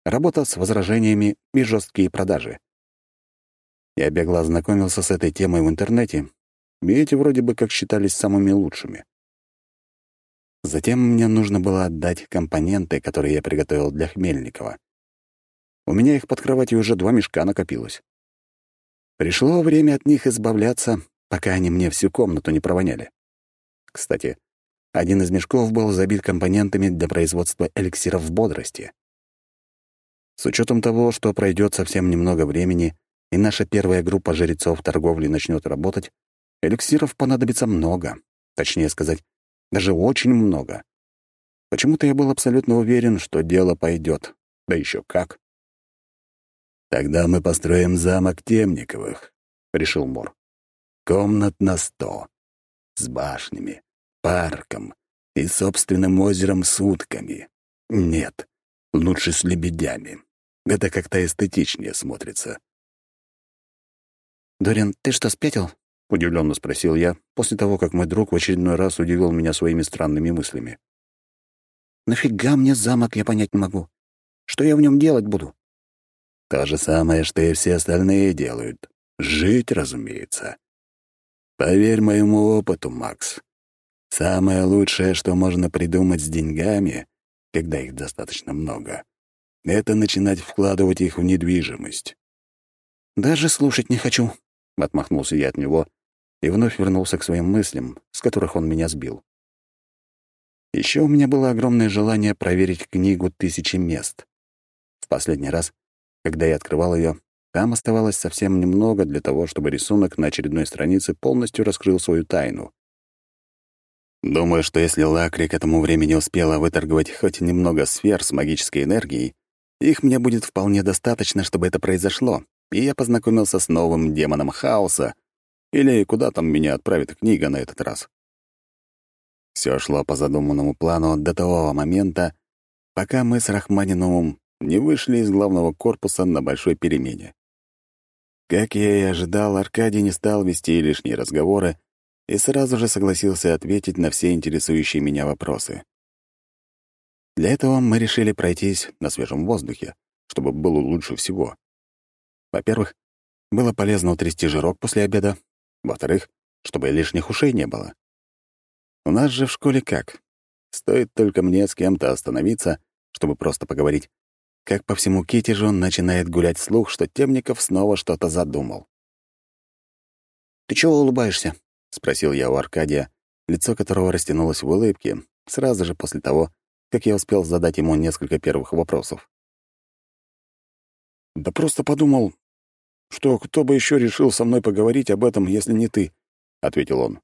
«Работа с возражениями и жесткие продажи». Я бегло ознакомился с этой темой в интернете, и эти вроде бы как считались самыми лучшими. Затем мне нужно было отдать компоненты, которые я приготовил для Хмельникова. У меня их под кроватью уже два мешка накопилось. Пришло время от них избавляться, пока они мне всю комнату не провоняли. Кстати, один из мешков был забит компонентами для производства эликсиров бодрости. С учетом того, что пройдет совсем немного времени, и наша первая группа жрецов торговли начнет работать, эликсиров понадобится много. Точнее сказать, даже очень много. Почему-то я был абсолютно уверен, что дело пойдет. Да еще как. «Тогда мы построим замок Темниковых», — решил Мор. «Комнат на сто. С башнями, парком и собственным озером с утками. Нет, лучше с лебедями. Это как-то эстетичнее смотрится». «Дориан, ты что, спятил?» — удивленно спросил я, после того, как мой друг в очередной раз удивил меня своими странными мыслями. «Нафига мне замок, я понять не могу. Что я в нем делать буду?» «То же самое, что и все остальные делают. Жить, разумеется. Поверь моему опыту, Макс. Самое лучшее, что можно придумать с деньгами, когда их достаточно много, это начинать вкладывать их в недвижимость». «Даже слушать не хочу», — отмахнулся я от него и вновь вернулся к своим мыслям, с которых он меня сбил. Еще у меня было огромное желание проверить книгу «Тысячи мест». В последний раз, когда я открывал ее, там оставалось совсем немного для того, чтобы рисунок на очередной странице полностью раскрыл свою тайну. Думаю, что если Лакри к этому времени успела выторговать хоть немного сфер с магической энергией, их мне будет вполне достаточно, чтобы это произошло, и я познакомился с новым демоном хаоса, или куда там меня отправит книга на этот раз. Все шло по задуманному плану до того момента, пока мы с Рахманиновым не вышли из главного корпуса на большой перемене. Как я и ожидал, Аркадий не стал вести лишние разговоры и сразу же согласился ответить на все интересующие меня вопросы. Для этого мы решили пройтись на свежем воздухе, чтобы было лучше всего. Во-первых, было полезно утрясти жирок после обеда. Во-вторых, чтобы лишних ушей не было. У нас же в школе как? Стоит только мне с кем-то остановиться, чтобы просто поговорить, как по всему Китежу начинает гулять слух, что Темников снова что-то задумал. «Ты чего улыбаешься?» — спросил я у Аркадия, лицо которого растянулось в улыбке, сразу же после того, как я успел задать ему несколько первых вопросов. «Да просто подумал, что кто бы еще решил со мной поговорить об этом, если не ты», — ответил он.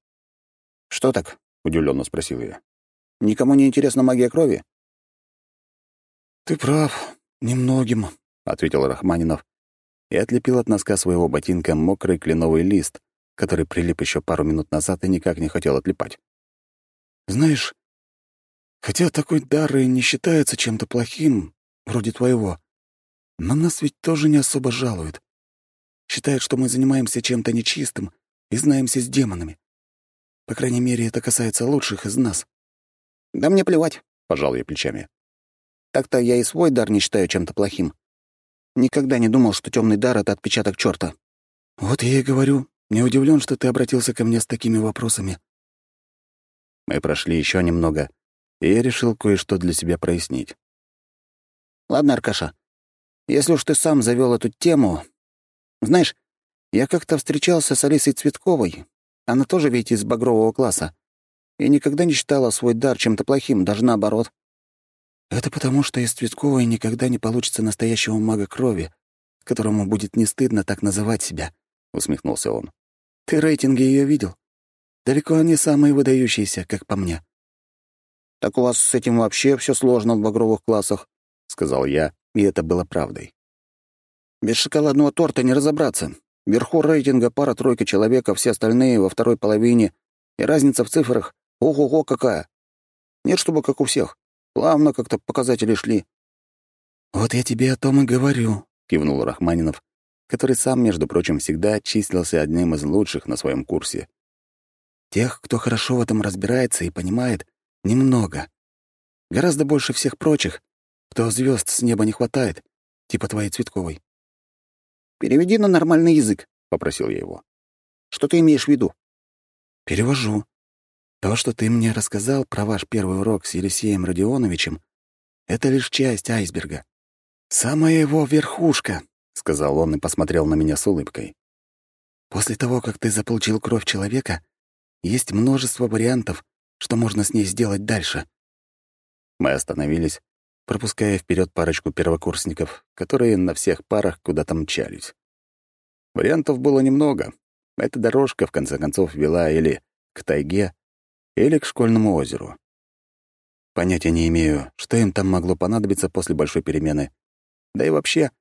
«Что так?» — удивленно спросил я. «Никому не интересна магия крови?» «Ты прав. «Немногим», — ответил Рахманинов и отлепил от носка своего ботинка мокрый кленовый лист, который прилип еще пару минут назад и никак не хотел отлипать. «Знаешь, хотя такой дар и не считается чем-то плохим, вроде твоего, но нас ведь тоже не особо жалуют. Считают, что мы занимаемся чем-то нечистым и знаемся с демонами. По крайней мере, это касается лучших из нас». «Да мне плевать», — пожал я плечами. Так-то я и свой дар не считаю чем-то плохим. Никогда не думал, что темный дар — это отпечаток черта. Вот я и говорю. Не удивлен, что ты обратился ко мне с такими вопросами. Мы прошли еще немного, и я решил кое-что для себя прояснить. Ладно, Аркаша, если уж ты сам завел эту тему... Знаешь, я как-то встречался с Алисой Цветковой. Она тоже ведь из багрового класса. И никогда не считала свой дар чем-то плохим, даже наоборот. Это потому, что из Цветковой никогда не получится настоящего мага крови, которому будет не стыдно так называть себя», — усмехнулся он. «Ты рейтинги ее видел? Далеко не самые выдающиеся, как по мне». «Так у вас с этим вообще все сложно в багровых классах», — сказал я, и это было правдой. «Без шоколадного торта не разобраться. Вверху рейтинга пара-тройка человек, а все остальные во второй половине, и разница в цифрах — ого-го какая. Нет, чтобы как у всех. Плавно как-то показатели шли. «Вот я тебе о том и говорю», — кивнул Рахманинов, который сам, между прочим, всегда числился одним из лучших на своем курсе. «Тех, кто хорошо в этом разбирается и понимает, немного. Гораздо больше всех прочих, кто звезд с неба не хватает, типа твоей Цветковой». «Переведи на нормальный язык», — попросил я его. «Что ты имеешь в виду?» «Перевожу. То, что ты мне рассказал про ваш первый урок с Елисеем Родионовичем, это лишь часть айсберга. Самая его верхушка, — сказал он и посмотрел на меня с улыбкой. После того, как ты заполучил кровь человека, есть множество вариантов, что можно с ней сделать дальше. Мы остановились, пропуская вперед парочку первокурсников, которые на всех парах куда-то мчались. Вариантов было немного. Эта дорожка, в конце концов, вела или к тайге, или к школьному озеру. Понятия не имею, что им там могло понадобиться после большой перемены. Да и вообще,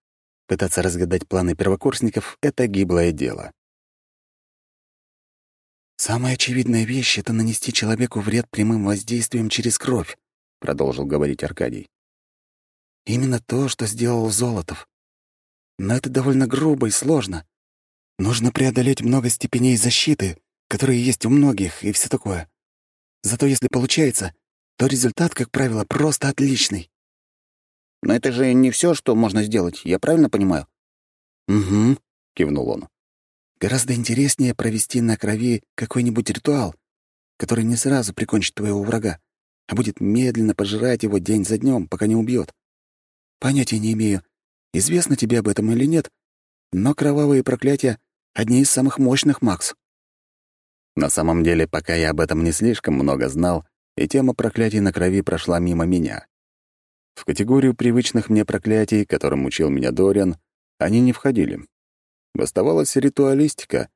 пытаться разгадать планы первокурсников — это гиблое дело. «Самая очевидная вещь — это нанести человеку вред прямым воздействием через кровь», — продолжил говорить Аркадий. «Именно то, что сделал Золотов. Но это довольно грубо и сложно. Нужно преодолеть много степеней защиты, которые есть у многих, и все такое. Зато если получается, то результат, как правило, просто отличный. Но это же не все, что можно сделать, я правильно понимаю? Угу, кивнул он. Гораздо интереснее провести на крови какой-нибудь ритуал, который не сразу прикончит твоего врага, а будет медленно пожирать его день за днем, пока не убьет. Понятия не имею, известно тебе об этом или нет, но кровавые проклятия — одни из самых мощных, Макс. На самом деле, пока я об этом не слишком много знал, и тема проклятий на крови прошла мимо меня. В категорию привычных мне проклятий, которым учил меня Дориан, они не входили. Оставалась ритуалистика,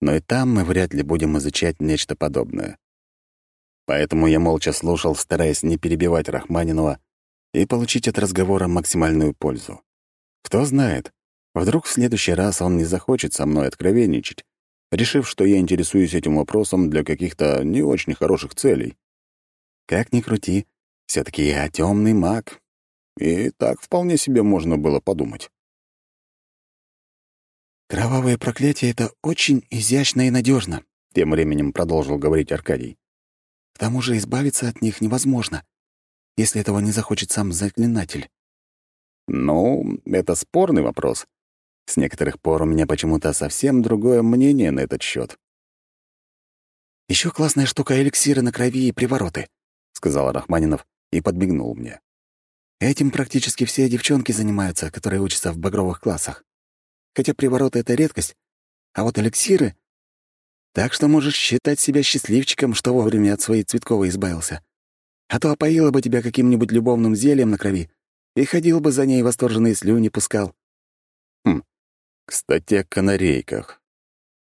но и там мы вряд ли будем изучать нечто подобное. Поэтому я молча слушал, стараясь не перебивать Рахманинова и получить от разговора максимальную пользу. Кто знает, Вдруг в следующий раз он не захочет со мной откровенничать, решив, что я интересуюсь этим вопросом для каких-то не очень хороших целей. Как ни крути, все таки я темный маг. И так вполне себе можно было подумать. «Кровавое проклятие — это очень изящно и надежно, тем временем продолжил говорить Аркадий. «К тому же избавиться от них невозможно, если этого не захочет сам заклинатель». «Ну, это спорный вопрос. С некоторых пор у меня почему-то совсем другое мнение на этот счет. Еще классная штука — эликсиры на крови и привороты», — сказал Рахманинов и подмигнул мне. «Этим практически все девчонки занимаются, которые учатся в багровых классах. Хотя привороты — это редкость, а вот эликсиры... Так что можешь считать себя счастливчиком, что вовремя от своей Цветковой избавился. А то опоила бы тебя каким-нибудь любовным зельем на крови и ходил бы за ней восторженные слюни пускал. Хм, кстати, о канарейках.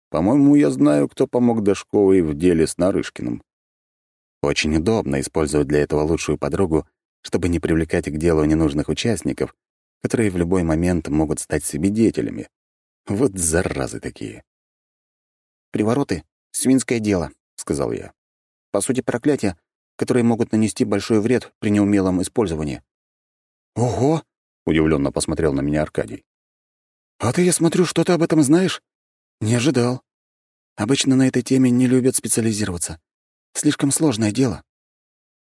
По-моему, я знаю, кто помог Дашковой в деле с Нарышкиным. Очень удобно использовать для этого лучшую подругу, чтобы не привлекать к делу ненужных участников, которые в любой момент могут стать свидетелями. Вот заразы такие. «Привороты — свинское дело», — сказал я. «По сути, проклятия, которые могут нанести большой вред при неумелом использовании». «Ого!» — удивленно посмотрел на меня Аркадий. «А ты, я смотрю, что-то об этом знаешь? Не ожидал. Обычно на этой теме не любят специализироваться. Слишком сложное дело».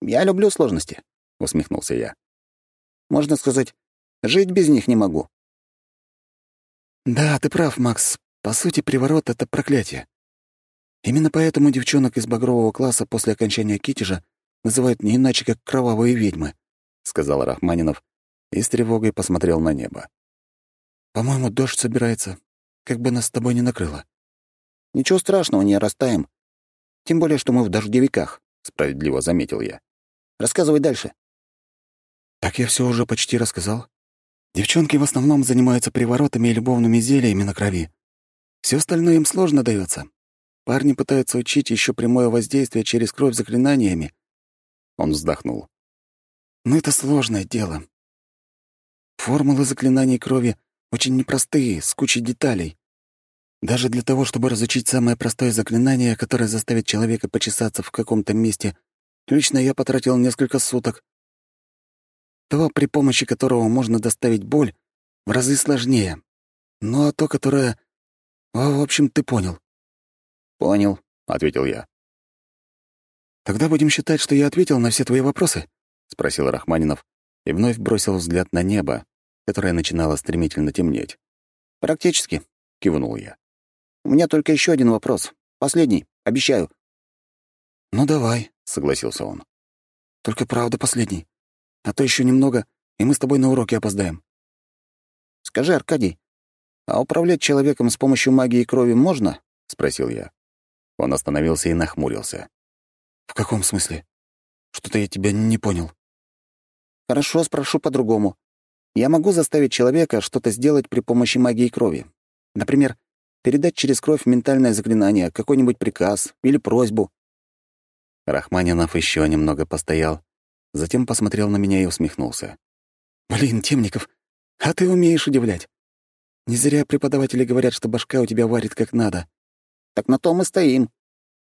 «Я люблю сложности», — усмехнулся я. «Можно сказать, жить без них не могу». «Да, ты прав, Макс. По сути, приворот — это проклятие. Именно поэтому девчонок из багрового класса после окончания китежа называют не иначе, как кровавые ведьмы», — сказал Рахманинов и с тревогой посмотрел на небо. «По-моему, дождь собирается. Как бы нас с тобой не накрыло». «Ничего страшного, не растаем. Тем более, что мы в дождевиках», — справедливо заметил я. «Рассказывай дальше». «Так я все уже почти рассказал. Девчонки в основном занимаются приворотами и любовными зельями на крови. Все остальное им сложно дается. Парни пытаются учить еще прямое воздействие через кровь заклинаниями». Он вздохнул. «Но это сложное дело. Формулы заклинаний крови очень непростые, с кучей деталей. Даже для того, чтобы разучить самое простое заклинание, которое заставит человека почесаться в каком-то месте, лично я потратил несколько суток. То, при помощи которого можно доставить боль, в разы сложнее. Ну а то, которое... В общем, ты понял. «Понял», — ответил я. «Тогда будем считать, что я ответил на все твои вопросы?» — спросил Рахманинов и вновь бросил взгляд на небо, которая начинала стремительно темнеть. «Практически», — кивнул я. «У меня только еще один вопрос. Последний, обещаю». «Ну, давай», — согласился он. «Только правда последний. А то еще немного, и мы с тобой на уроки опоздаем». «Скажи, Аркадий, а управлять человеком с помощью магии крови можно?» — спросил я. Он остановился и нахмурился. «В каком смысле? Что-то я тебя не понял». «Хорошо, спрошу по-другому. Я могу заставить человека что-то сделать при помощи магии крови. Например, передать через кровь ментальное заклинание, какой-нибудь приказ или просьбу. Рахманинов еще немного постоял, затем посмотрел на меня и усмехнулся. «Блин, Темников, а ты умеешь удивлять. Не зря преподаватели говорят, что башка у тебя варит как надо». «Так на том и стоим».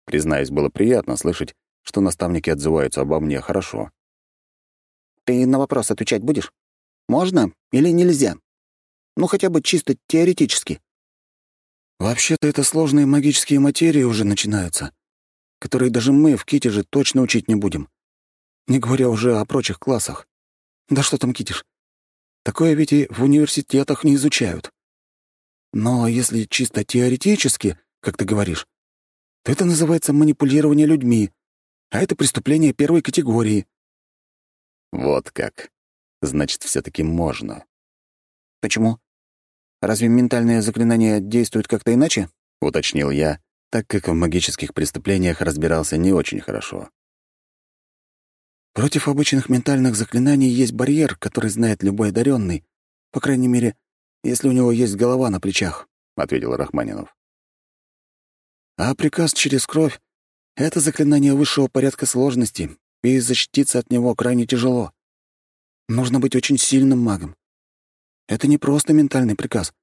Признаюсь, было приятно слышать, что наставники отзываются обо мне хорошо. «Ты на вопрос отвечать будешь?» Можно или нельзя? Ну, хотя бы чисто теоретически. Вообще-то это сложные магические материи уже начинаются, которые даже мы в Китеже точно учить не будем. Не говоря уже о прочих классах. Да что там Китеж? Такое ведь и в университетах не изучают. Но если чисто теоретически, как ты говоришь, то это называется манипулирование людьми, а это преступление первой категории. Вот как. Значит, все таки можно. Почему? Разве ментальные заклинания действуют как-то иначе? Уточнил я, так как в магических преступлениях разбирался не очень хорошо. Против обычных ментальных заклинаний есть барьер, который знает любой одаренный, по крайней мере, если у него есть голова на плечах, — ответил Рахманинов. А приказ через кровь — это заклинание высшего порядка сложности, и защититься от него крайне тяжело. Нужно быть очень сильным магом. Это не просто ментальный приказ.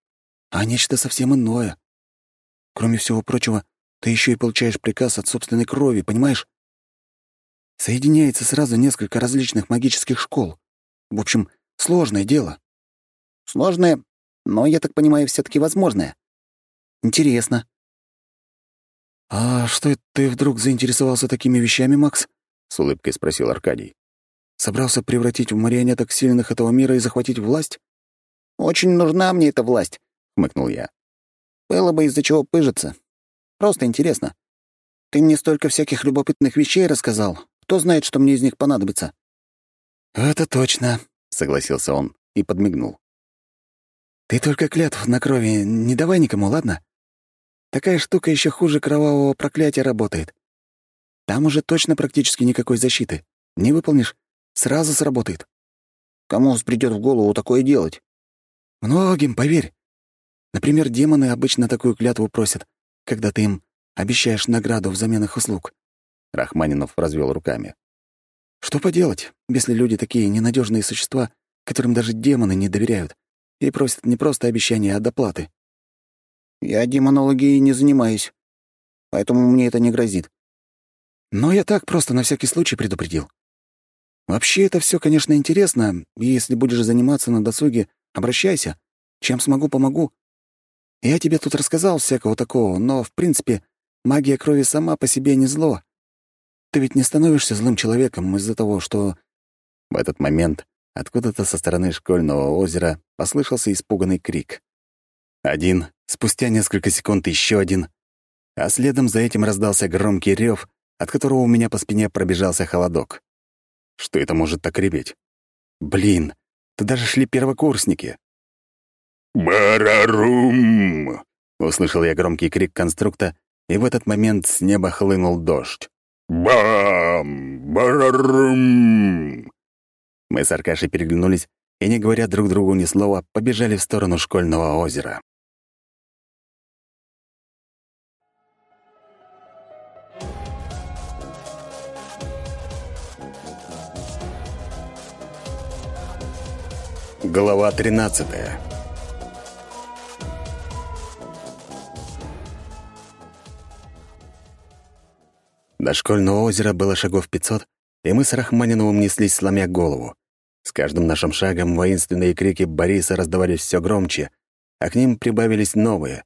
а нечто совсем иное. Кроме всего прочего, ты еще и получаешь приказ от собственной крови, понимаешь? Соединяется сразу несколько различных магических школ. В общем, сложное дело. Сложное, но, я так понимаю, все таки возможное. Интересно. «А что ты вдруг заинтересовался такими вещами, Макс?» — с улыбкой спросил Аркадий. «Собрался превратить в марионеток сильных этого мира и захватить власть?» «Очень нужна мне эта власть», — хмыкнул я. «Было бы из-за чего пыжиться. Просто интересно. Ты мне столько всяких любопытных вещей рассказал. Кто знает, что мне из них понадобится?» «Это точно», — согласился он и подмигнул. «Ты только клятв на крови не давай никому, ладно? Такая штука еще хуже кровавого проклятия работает. Там уже точно практически никакой защиты. Не выполнишь — сразу сработает. Кому придет в голову такое делать? Многим, поверь. Например, демоны обычно такую клятву просят, когда ты им обещаешь награду взамен их услуг. Рахманинов развел руками. Что поделать, если люди такие ненадежные существа, которым даже демоны не доверяют, и просят не просто обещания, а доплаты? Я демонологией не занимаюсь, поэтому мне это не грозит. Но я так просто на всякий случай предупредил. Вообще это все, конечно, интересно, и если будешь заниматься на досуге, обращайся. Чем смогу, помогу. Я тебе тут рассказал всякого такого, но, в принципе, магия крови сама по себе не зло. Ты ведь не становишься злым человеком из-за того, что...» В этот момент откуда-то со стороны школьного озера послышался испуганный крик. Один, спустя несколько секунд еще один, а следом за этим раздался громкий рев, от которого у меня по спине пробежался холодок. Что это может так реветь? Блин, туда же шли первокурсники. «Барарум!» — услышал я громкий крик конструкта, и в этот момент с неба хлынул дождь. «Бам! Барарум!» Мы с Аркашей переглянулись и, не говоря друг другу ни слова, побежали в сторону школьного озера. Глава 13 До школьного озера было шагов 500, и мы с Рахманиновым неслись, сломя голову. С каждым нашим шагом воинственные крики Бориса раздавались все громче, а к ним прибавились новые.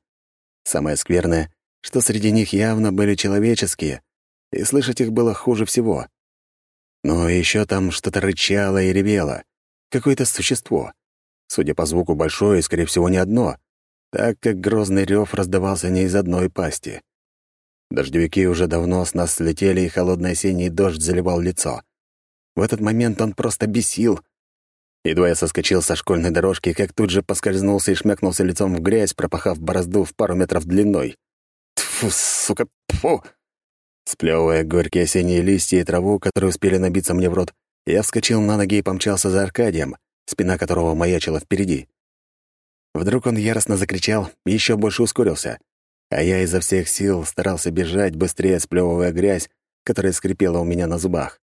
Самое скверное, что среди них явно были человеческие, и слышать их было хуже всего. Но еще там что-то рычало и ревело — Какое-то существо. Судя по звуку, большое и, скорее всего, не одно, так как грозный рев раздавался не из одной пасти. Дождевики уже давно с нас слетели, и холодный осенний дождь заливал лицо. В этот момент он просто бесил. Едва я соскочил со школьной дорожки, как тут же поскользнулся и шмякнулся лицом в грязь, пропахав борозду в пару метров длиной. Тфу, сука, тфу! Сплёвывая горькие осенние листья и траву, которые успели набиться мне в рот, я вскочил на ноги и помчался за Аркадием, спина которого маячила впереди. Вдруг он яростно закричал и еще больше ускорился, а я изо всех сил старался бежать, быстрее сплевывая грязь, которая скрипела у меня на зубах.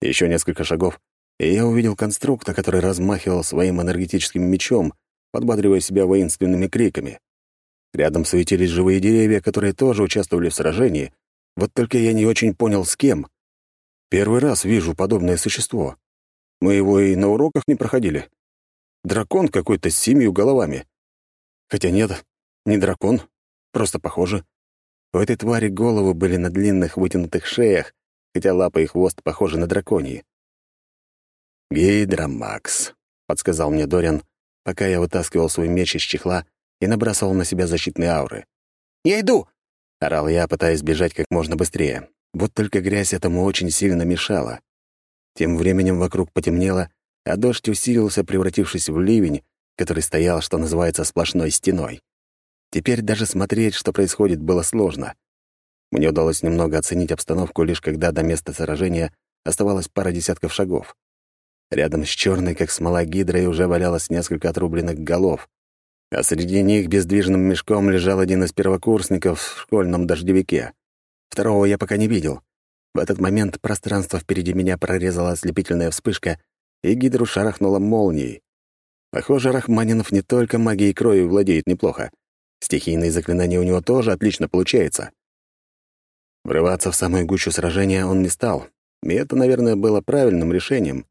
Еще несколько шагов, и я увидел конструкта, который размахивал своим энергетическим мечом, подбадривая себя воинственными криками. Рядом суетились живые деревья, которые тоже участвовали в сражении, вот только я не очень понял, с кем. Первый раз вижу подобное существо. Мы его и на уроках не проходили. Дракон какой-то с семью головами. Хотя нет, не дракон, просто похоже. У этой твари головы были на длинных вытянутых шеях, хотя лапы и хвост похожи на драконьи. «Гидромакс», — подсказал мне Дориан, пока я вытаскивал свой меч из чехла и набрасывал на себя защитные ауры. «Я иду!» — орал я, пытаясь бежать как можно быстрее. Вот только грязь этому очень сильно мешала. Тем временем вокруг потемнело, а дождь усилился, превратившись в ливень, который стоял, что называется, сплошной стеной. Теперь даже смотреть, что происходит, было сложно. Мне удалось немного оценить обстановку, лишь когда до места сражения оставалось пара десятков шагов. Рядом с черной, как смола гидрой, уже валялось несколько отрубленных голов, а среди них бездвижным мешком лежал один из первокурсников в школьном дождевике. Второго я пока не видел. В этот момент пространство впереди меня прорезала ослепительная вспышка, и гидру шарахнула молнией. Похоже, Рахманинов не только магией крови владеет неплохо. Стихийные заклинания у него тоже отлично получается. Врываться в самую гущу сражения он не стал, и это, наверное, было правильным решением.